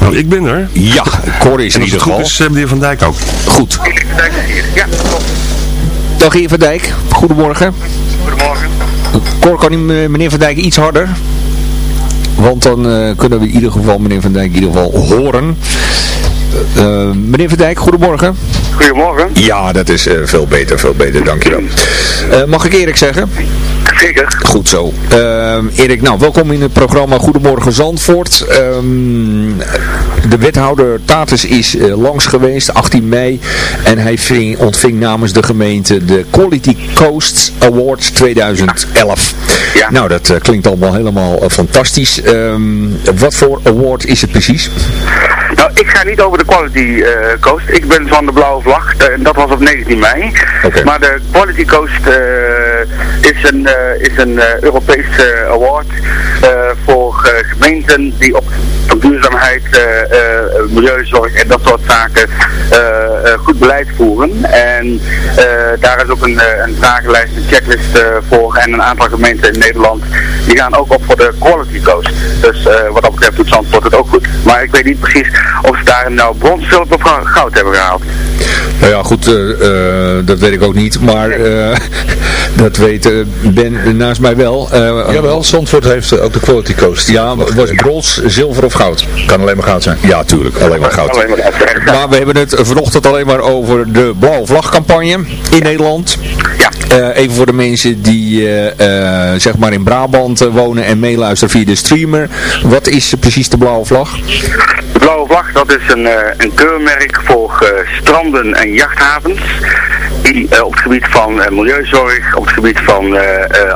Nou, ik ben er. Ja, Cor is in ieder geval. is, eh, meneer Van Dijk ook. Goed. Ja, Dag heer Van Dijk, goedemorgen. goedemorgen. Cor, kan u eh, meneer Van Dijk iets harder? Want dan eh, kunnen we in ieder geval meneer Van Dijk in ieder geval horen. Eh, eh, meneer Van Dijk, goedemorgen. Goedemorgen. Ja, dat is veel beter, veel beter, dankjewel. Eh mag ik Erik zeggen? Zeker. Goed zo. Ehm, Erik, nou, welkom in het programma Goedemorgen Zandvoort. Ehm, de wethouder Tatus is eh, langs geweest, 18 mei. En hij ving- ontving namens de gemeente de Quality Coast Award 2011. Ja. Nou, dat eh, klinkt allemaal helemaal eh, fantastisch. Ehm, wat voor award is het precies? Nou, ik ga niet over de Quality Coast. Ik ben van de Blauwe Vlag. En dat was op 19 mei. Maar de Quality Coast is een, is een eh, Europees eh, award eh, voor eh, gemeenten die op, duurzaamheid, eh, eh, milieuzorg en dat soort zaken eh, eh, goed beleid voeren. En eh, daar is ook een, eh, een vragenlijst, een checklist eh, voor en een aantal gemeenten in Nederland die gaan ook op voor de Quality Coast. Dus eh, wat dat betreft doet Zandvoort het ook goed. Maar ik weet niet precies of ze daar nou brons, zilver of goud hebben gehaald. Nou ja, goed, eh, eh, dat weet ik ook niet. Maar eh, Dat weet uh, Ben naast mij wel. Uh, Jawel, Zandvoort heeft ook de Quality Coast. Ja, was brons, zilver of goud? Kan alleen maar goud zijn. Ja, tuurlijk, alleen maar goud. Alleen maar, maar we hebben het vanochtend alleen maar over de blauwe vlagcampagne in Nederland. Ja. Uh, even voor de mensen die zeg maar in Brabant wonen en meeluisteren via de streamer. Wat is precies de blauwe vlag? De blauwe vlag, dat is een, een keurmerk voor stranden en jachthavens die uh, op het gebied van uh, milieuzorg, op het gebied van uh,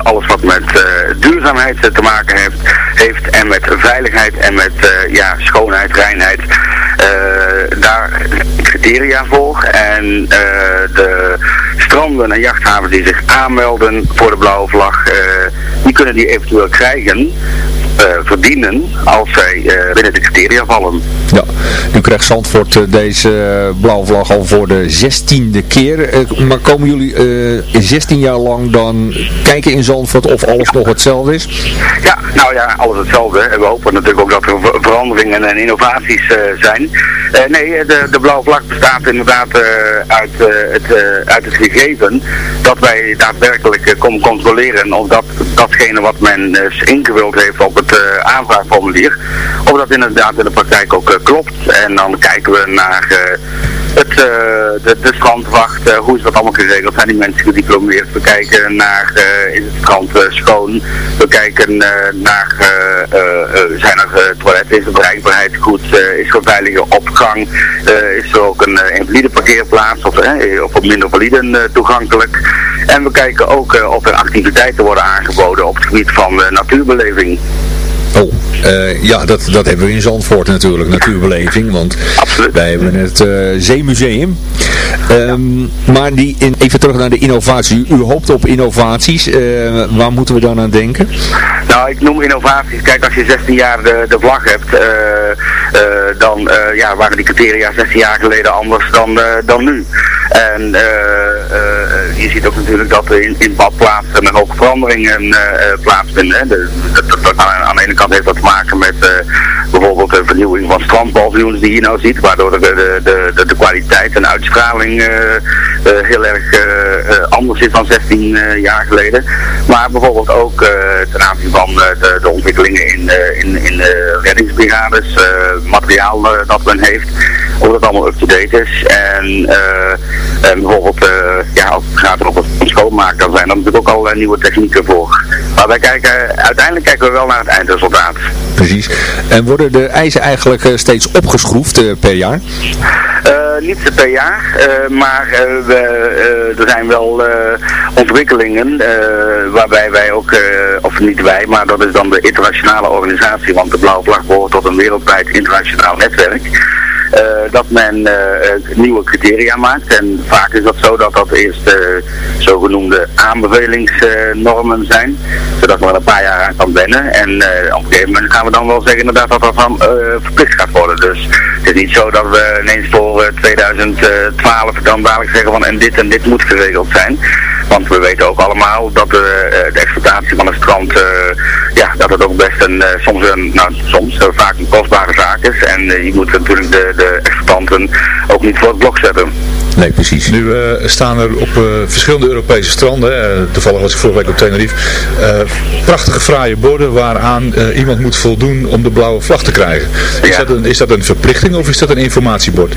alles wat met duurzaamheid te maken heeft, heeft en met veiligheid en met ja, schoonheid, reinheid, daar criteria voor. En de stranden en jachthavens die zich aanmelden voor de blauwe vlag, die kunnen die eventueel krijgen verdienen als zij uh, binnen de criteria vallen. Ja, nu krijgt Zandvoort uh, deze blauwe vlag al voor de zestiende keer. maar komen jullie 16 jaar lang dan kijken in Zandvoort of alles nog hetzelfde is? Ja, nou ja, alles hetzelfde. En we hopen natuurlijk ook dat er veranderingen en innovaties zijn. Nee, de, de blauwe vlag bestaat inderdaad uit, het, uit het gegeven dat wij daadwerkelijk komen controleren of dat, datgene wat men ingevuld heeft op het aanvraagformulier. Of dat inderdaad in de praktijk ook klopt. En dan kijken we naar het, de, de strandwacht, hoe is dat allemaal geregeld? Zijn die mensen gediplomeerd? We kijken naar, is het strand schoon? We kijken naar, zijn er toiletten? Is de bereikbaarheid goed? is er veilige opgang? is er ook een invalide parkeerplaats? Of, of op minder validen toegankelijk? En we kijken ook of er activiteiten worden aangeboden op het gebied van natuurbeleving. Oh, uh, ja, dat, dat hebben we in Zandvoort natuurlijk, natuurbeleving, want Absoluut. wij hebben het uh, Zeemuseum. Um, maar die in, even terug naar de innovatie. U hoopt op innovaties. Uh, waar moeten we dan aan denken? Nou, ik noem innovaties. Kijk, als je 16 jaar de, de vlag hebt, dan ja, waren die criteria 16 jaar geleden anders dan, dan nu. En je ziet ook natuurlijk dat er in, in badplaatsen en ook veranderingen plaatsvinden. Hè. De, de, de, aan de ene kant heeft dat te maken met bijvoorbeeld de vernieuwing van strandpaviljoens die je nou ziet, waardoor de, de, de, kwaliteit en uitstraling heel erg anders is dan 16 jaar geleden. Maar bijvoorbeeld ook ten aanzien van de, de ontwikkelingen in, in, in reddingsbrigades, materiaal dat men heeft, of dat allemaal up-to-date is. En, en bijvoorbeeld, ja, als het gaat over schoonmaken, dan zijn er natuurlijk ook al nieuwe technieken voor. Maar wij kijken, uiteindelijk kijken we wel naar het eindresultaat. Precies. En worden de eisen eigenlijk steeds opgeschroefd per jaar? Niet per jaar, uh, maar uh, we, er zijn wel ontwikkelingen waarbij wij ook, of niet wij, maar dat is dan de internationale organisatie, want de Blauwe Vlag behoort tot een wereldwijd internationaal netwerk. Uh, dat men uh, nieuwe criteria maakt. En vaak is dat zo dat dat eerst zogenoemde aanbevelingsnormen zijn. Zodat men er een paar jaar aan kan wennen. En op een gegeven moment gaan we dan wel zeggen inderdaad dat dat dan verplicht gaat worden. Dus het is niet zo dat we ineens voor 2012 dan dadelijk zeggen van en dit en dit moet geregeld zijn. Want we weten ook allemaal dat de, de exploitatie van het strand, ja, dat het ook best een, soms een, nou soms vaak een kostbare zaak is. En je moet natuurlijk de, de exploitanten ook niet voor het blok zetten. Nee, precies. Nu uh, staan er op uh, verschillende Europese stranden, uh, toevallig was ik vorige week op Tenerife, prachtige fraaie borden waaraan iemand moet voldoen om de blauwe vlag te krijgen. Is, ja. dat een, is dat een verplichting of is dat een informatiebord?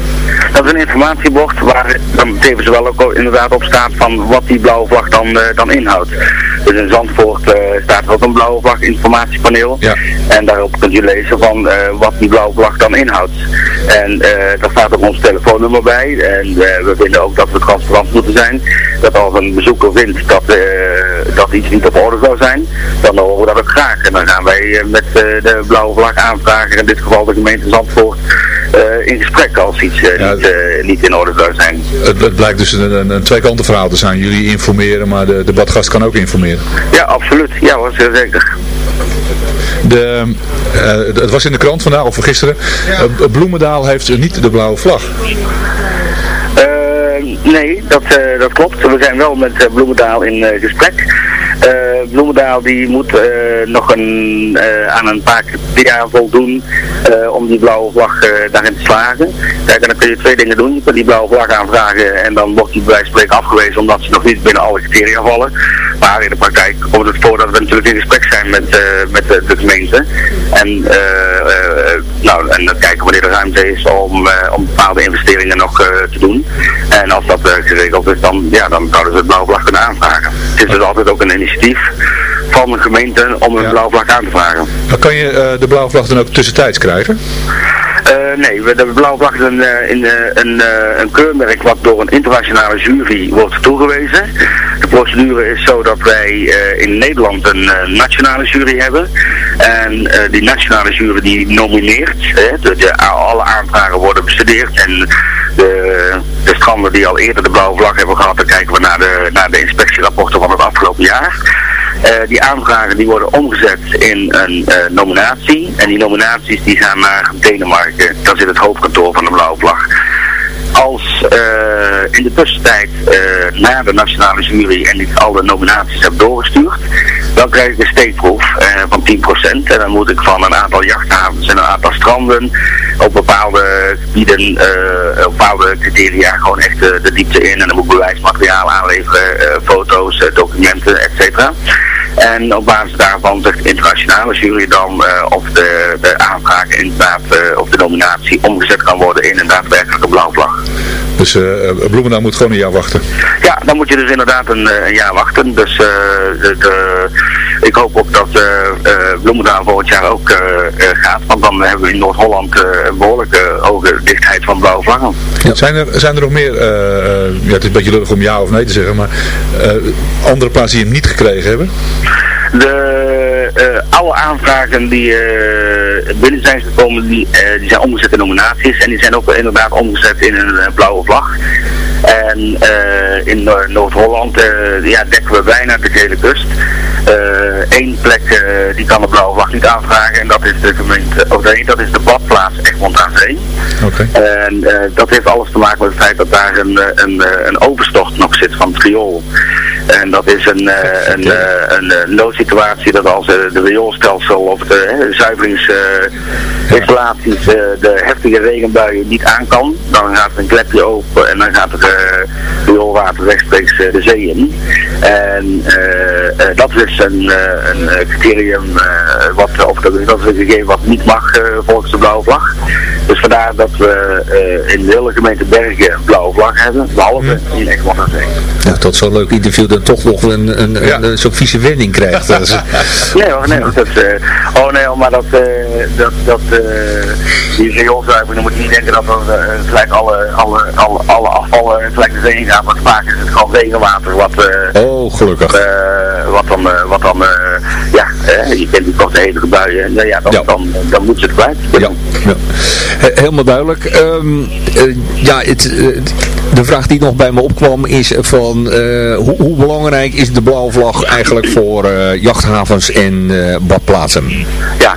Dat is een informatiebord waar dan tevens wel ook inderdaad op staat van wat die blauwe vlag dan, dan inhoudt. Dus in Zandvoort staat er ook een blauwe vlag informatiepaneel ja. en daarop kunt u lezen van wat die blauwe vlag dan inhoudt. En daar staat ook ons telefoonnummer bij en we vinden ook dat we transparant moeten zijn. Dat als een bezoeker vindt dat, uh, dat iets niet op orde zou zijn, dan horen we dat ook graag. En dan gaan wij met de blauwe vlag aanvragen, in dit geval de gemeente Zandvoort, in gesprek als iets ja, niet, niet, in orde zou zijn. Het, het blijkt dus een, een, een tweekante verhaal te zijn. Jullie informeren, maar de debatgast kan ook informeren. Ja, absoluut. Ja, was zeer zeker. De, uh, het was in de krant vandaag of gisteren. Uh, Bloemendaal heeft niet de blauwe vlag. Nee, dat, dat klopt. We zijn wel met Bloemendaal in gesprek. Bloemendaal die moet nog een, aan een paar criteria voldoen om die blauwe vlag daarin te slagen. Kijk, en dan kun je twee dingen doen. Je kunt die blauwe vlag aanvragen en dan wordt die bij spreken afgewezen omdat ze nog niet binnen alle criteria vallen. Maar in de praktijk komt het voor dat we natuurlijk in gesprek zijn met, met de, de, gemeente. En, nou, en dan kijken wanneer er ruimte is om, om bepaalde investeringen nog te doen. En als dat geregeld is, dan, ja, dan zouden ze het blauwe vlag kunnen aanvragen. Het is dus altijd ook een initiatief van de gemeente om een blauwe vlag aan te vragen. Maar kan je de blauwe vlag dan ook tussentijds krijgen? Uh, nee, de blauwe vlag is een, een, een, een keurmerk wat door een internationale jury wordt toegewezen. De procedure is zo dat wij in Nederland een nationale jury hebben. En die nationale jury die nomineert, de, de, alle aanvragen worden bestudeerd en de, de stranden die al eerder de blauwe vlag hebben gehad, dan kijken we naar de, naar de inspectierapporten van het afgelopen jaar. Uh, die aanvragen die worden omgezet in een uh, nominatie. En die nominaties die gaan naar Denemarken. Daar zit het hoofdkantoor van de Blauwe Vlag. Als uh, in de tussentijd naar de nationale jury en ik al de nominaties heb doorgestuurd, dan krijg ik een steekproef van 10%. En dan moet ik van een aantal jachthavens en een aantal stranden op bepaalde gebieden, op bepaalde criteria gewoon echt de diepte in. En dan moet ik bewijsmateriaal aanleveren, foto's, documenten, et cetera. En op basis daarvan zegt de internationale jury dan uh, of de, de aanvraag inderdaad, uh, of de nominatie omgezet kan worden in een daadwerkelijke blauwe vlag. Dus uh, Bloemendaal moet gewoon een jaar wachten? Ja, dan moet je dus inderdaad een, een jaar wachten. Dus de, de, ik hoop ook dat Bloemendaal volgend jaar ook gaat. Want dan hebben we in Noord-Holland een behoorlijke hoge dichtheid van blauwe vlaggen. Ja. Zijn, er, zijn er nog meer, ja, het is een beetje lullig om ja of nee te zeggen, maar andere plaatsen die hem niet gekregen hebben? De uh, alle aanvragen die uh, binnen zijn gekomen, die, uh, die zijn omgezet in nominaties. En die zijn ook inderdaad omgezet in een blauwe vlag. En in Noord-Holland ja, dekken we bijna de gele kust. Eén plek die kan de blauwe vlag niet aanvragen en dat is de gemeente, of nee, dat is de badplaats Egmond aan Zee. Okay. En dat heeft alles te maken met het feit dat daar een, een, een overstocht nog zit van het riool. En dat is een, een, een, een noodsituatie dat als de rioolstelsel of de zuiveringsinstallaties de heftige regenbuien niet aan kan, dan gaat er een klepje open en dan gaat er rioolwater rechtstreeks de zee in. En dat is een, een criterium wat, of dat, dat is een gegeven wat niet mag volgens de blauwe vlag. Dus vandaar dat we in de hele gemeente Bergen een blauwe vlag hebben, behalve hmm. in Egmond aan Zee. Ja, tot zo'n leuk interview dan toch nog een, een, ja. een, zo'n vieze wending krijgt. nee hoor, nee. Dat, uh, oh nee maar dat, uh, dat, dat die rioolzuivering, dan moet je niet denken dat er gelijk alle, alle, alle, alle afvallen gelijk de zee gaan, maar vaak is het gewoon regenwater wat... oh, gelukkig. wat dan, wat dan ja, je kent die korte hevige buien, nou ja, dan, ja. Dan, dan, dan moet ze het kwijt. Ja, ja. helemaal duidelijk. Um, uh, ja, het, uh, de vraag die nog bij me opkwam is van uh, hoe, hoe, belangrijk is de blauwe vlag eigenlijk voor jachthavens en badplaatsen? Ja.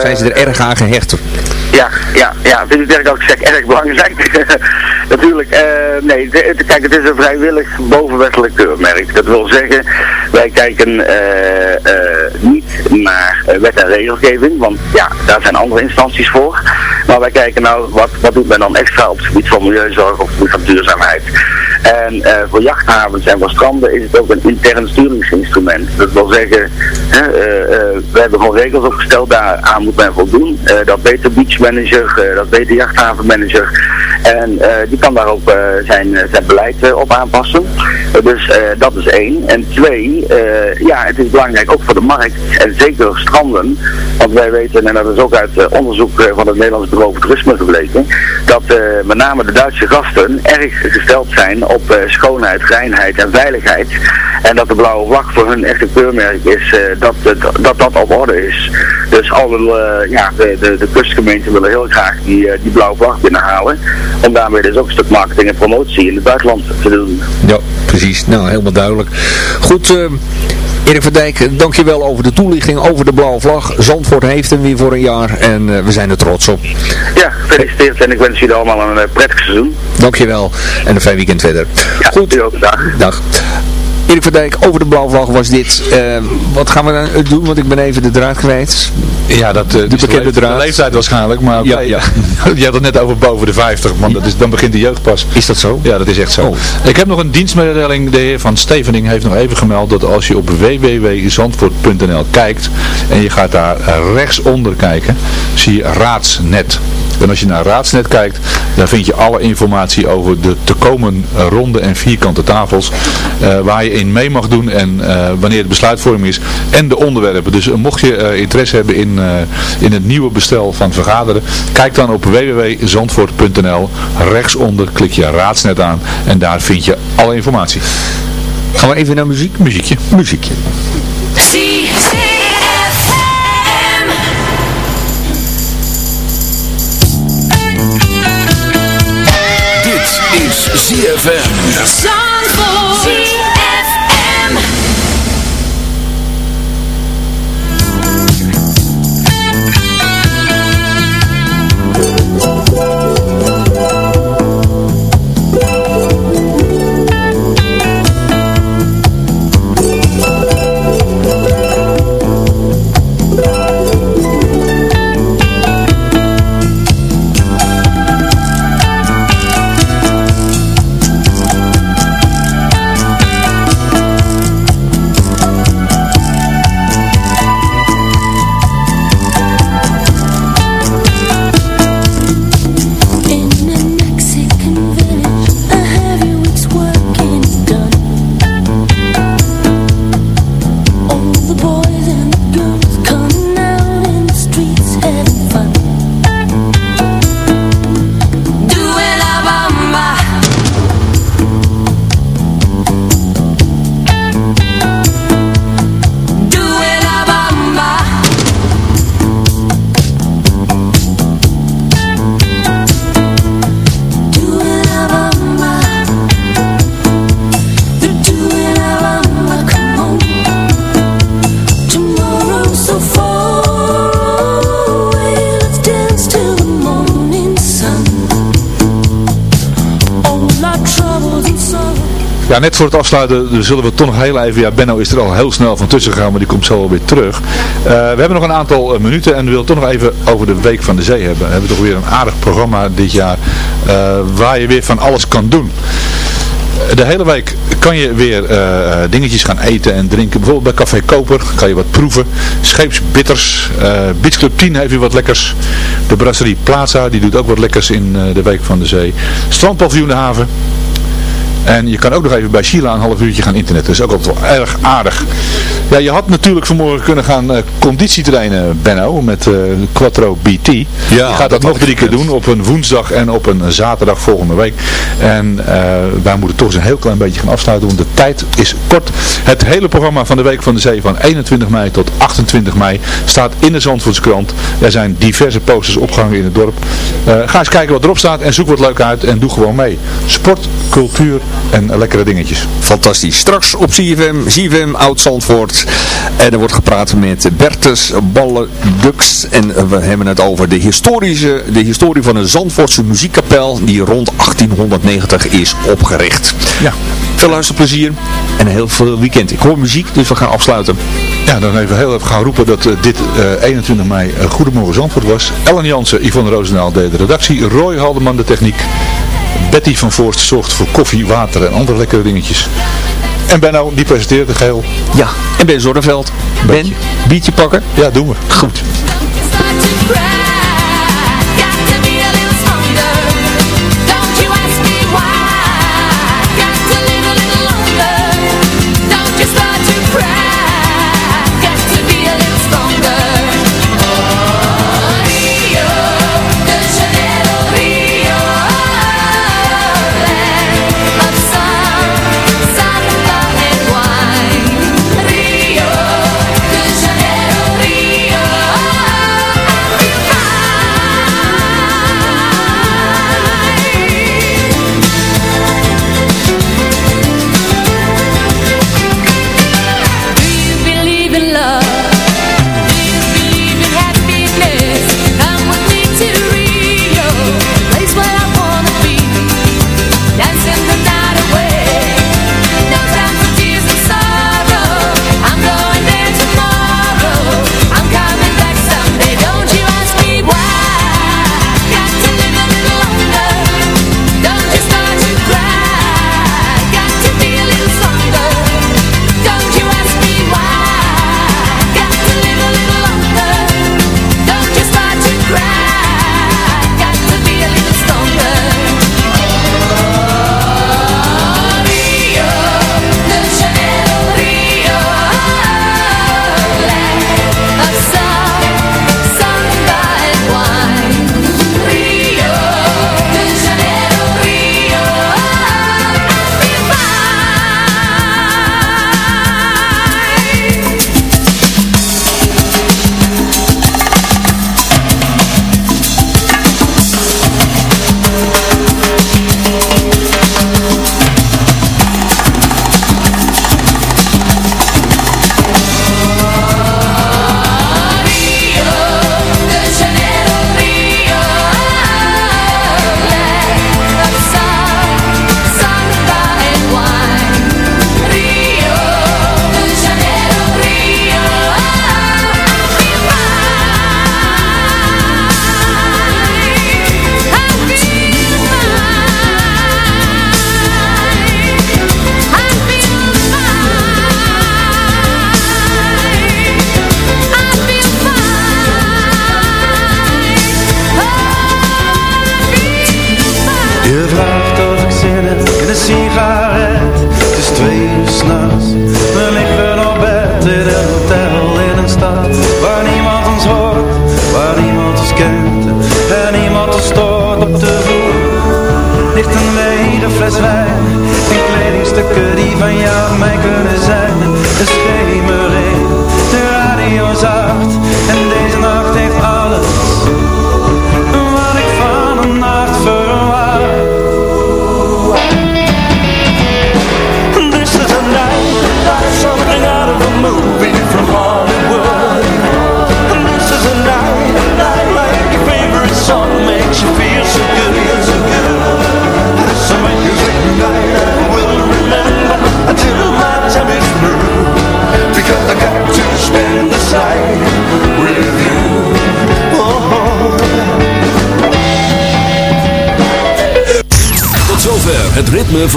Zijn ze er erg aan gehecht? Ja, ja, ja, vind ik werk ook zeg, erg belangrijk. Natuurlijk, uh, nee, de, de, kijk, het is een vrijwillig bovenwettelijk keurmerk. Dat wil zeggen, wij kijken uh, uh, niet naar wet en regelgeving, want ja, daar zijn andere instanties voor. Maar wij kijken nou, wat, wat doet men dan extra op het gebied van milieuzorg of van duurzaamheid. En voor jachthavens en voor stranden is het ook een intern sturingsinstrument. Dat wil zeggen, we hebben gewoon regels opgesteld, daaraan moet men voldoen. dat beter beachmanager, dat de jachthavenmanager. En die kan daar ook zijn, zijn beleid op aanpassen. dus dat is één. En twee, ja, het is belangrijk ook voor de markt en zeker stranden. Want wij weten, en dat is ook uit onderzoek van het Nederlands Voor Toerisme gebleken, dat met name de Duitse gasten erg gesteld zijn op schoonheid, reinheid en veiligheid. En dat de blauwe vlag voor hun echt een keurmerk is, dat, dat dat op orde is. Dus alle, ja, de, de, de kustgemeenten willen heel graag die, die blauwe vlag binnenhalen. Om daarmee dus ook een stuk marketing en promotie in het buitenland te doen. Ja, precies. Nou, helemaal duidelijk. Goed, Erik van Dijk, dankjewel over de toelichting over de blauwe vlag. Zandvoort heeft hem weer voor een jaar en uh, we zijn er trots op. Ja, gefeliciteerd en ik wens jullie allemaal een uh, prettig seizoen. Dankjewel en een fijn weekend verder. Ja, Goed. Ook, dag. Dag. Erik van Dijk, over de blauwvlag was dit. Uh, wat gaan we dan doen? Want ik ben even de draad kwijt. Ja, dat, uh, de bekende de draad. De leeftijd waarschijnlijk, maar ja, ja. je had het net over boven de 50, man. Dat is, dan begint de jeugd pas. Is dat zo? Ja, dat is echt zo. Oh. Ik heb nog een dienstmededeling. De heer Van Stevening heeft nog even gemeld dat als je op www.zandvoort.nl kijkt en je gaat daar rechtsonder kijken, zie je raadsnet. En als je naar Raadsnet kijkt, dan vind je alle informatie over de te komen ronde en vierkante tafels. Uh, waar je in mee mag doen en uh, wanneer de besluitvorming is. En de onderwerpen. Dus mocht je interesse hebben in, in het nieuwe bestel van vergaderen. Kijk dan op www.zandvoort.nl. Rechtsonder klik je Raadsnet aan. En daar vind je alle informatie. Gaan we even naar muziek? Muziekje. Muziekje. ZFM. Ja, net voor het afsluiten zullen we toch nog heel even, ja Benno is er al heel snel van tussen gegaan, maar die komt zo weer terug. Uh, we hebben nog een aantal uh, minuten en we willen toch nog even over de Week van de Zee hebben. We hebben toch weer een aardig programma dit jaar uh, waar je weer van alles kan doen. De hele week kan je weer dingetjes gaan eten en drinken. Bijvoorbeeld bij Café Koper kan je wat proeven. Scheepsbitters. Beach Club 10 heeft weer wat lekkers. De Brasserie Plaza die doet ook wat lekkers in de Week van de Zee. Strandpaviljoen de Haven. En je kan ook nog even bij Sheila een half uurtje gaan internetten. Dat is ook altijd wel erg aardig. Ja, je had natuurlijk vanmorgen kunnen gaan uh, conditietrainen, Benno, met uh, Quattro BT. Ja, je gaat dat, nog drie keer doen, op een woensdag en op een zaterdag volgende week. En uh, wij moeten toch eens een heel klein beetje gaan afsluiten, want de tijd is kort. Het hele programma van de Week van de Zee van 21 mei tot 28 mei staat in de Zandvoortskrant. Er zijn diverse posters opgehangen in het dorp. ga eens kijken wat erop staat en zoek wat leuk uit en doe gewoon mee. Sport, cultuur en lekkere dingetjes. Fantastisch. Straks op CFM, CFM En er wordt gepraat met Bertus Ballendux. En we hebben het over de, historische, de historie van een Zandvoortse muziekkapel die rond 1890 is opgericht. Ja. Veel luisterplezier en heel veel weekend. Ik hoor muziek, dus we gaan afsluiten. Ja, dan even heel even gaan roepen dat uh, dit uh, 21 mei uh, Goedemorgen Zandvoort was. Ellen Jansen, Yvonne Roosendaal deed de redactie. Roy Haldeman de techniek. Betty van Voorst zorgt voor koffie, water en andere lekkere dingetjes. En Benno, die presenteert geel. Ja, en Ben Zornveld. Ben, biertje pakken? Ja, doen we. Goed.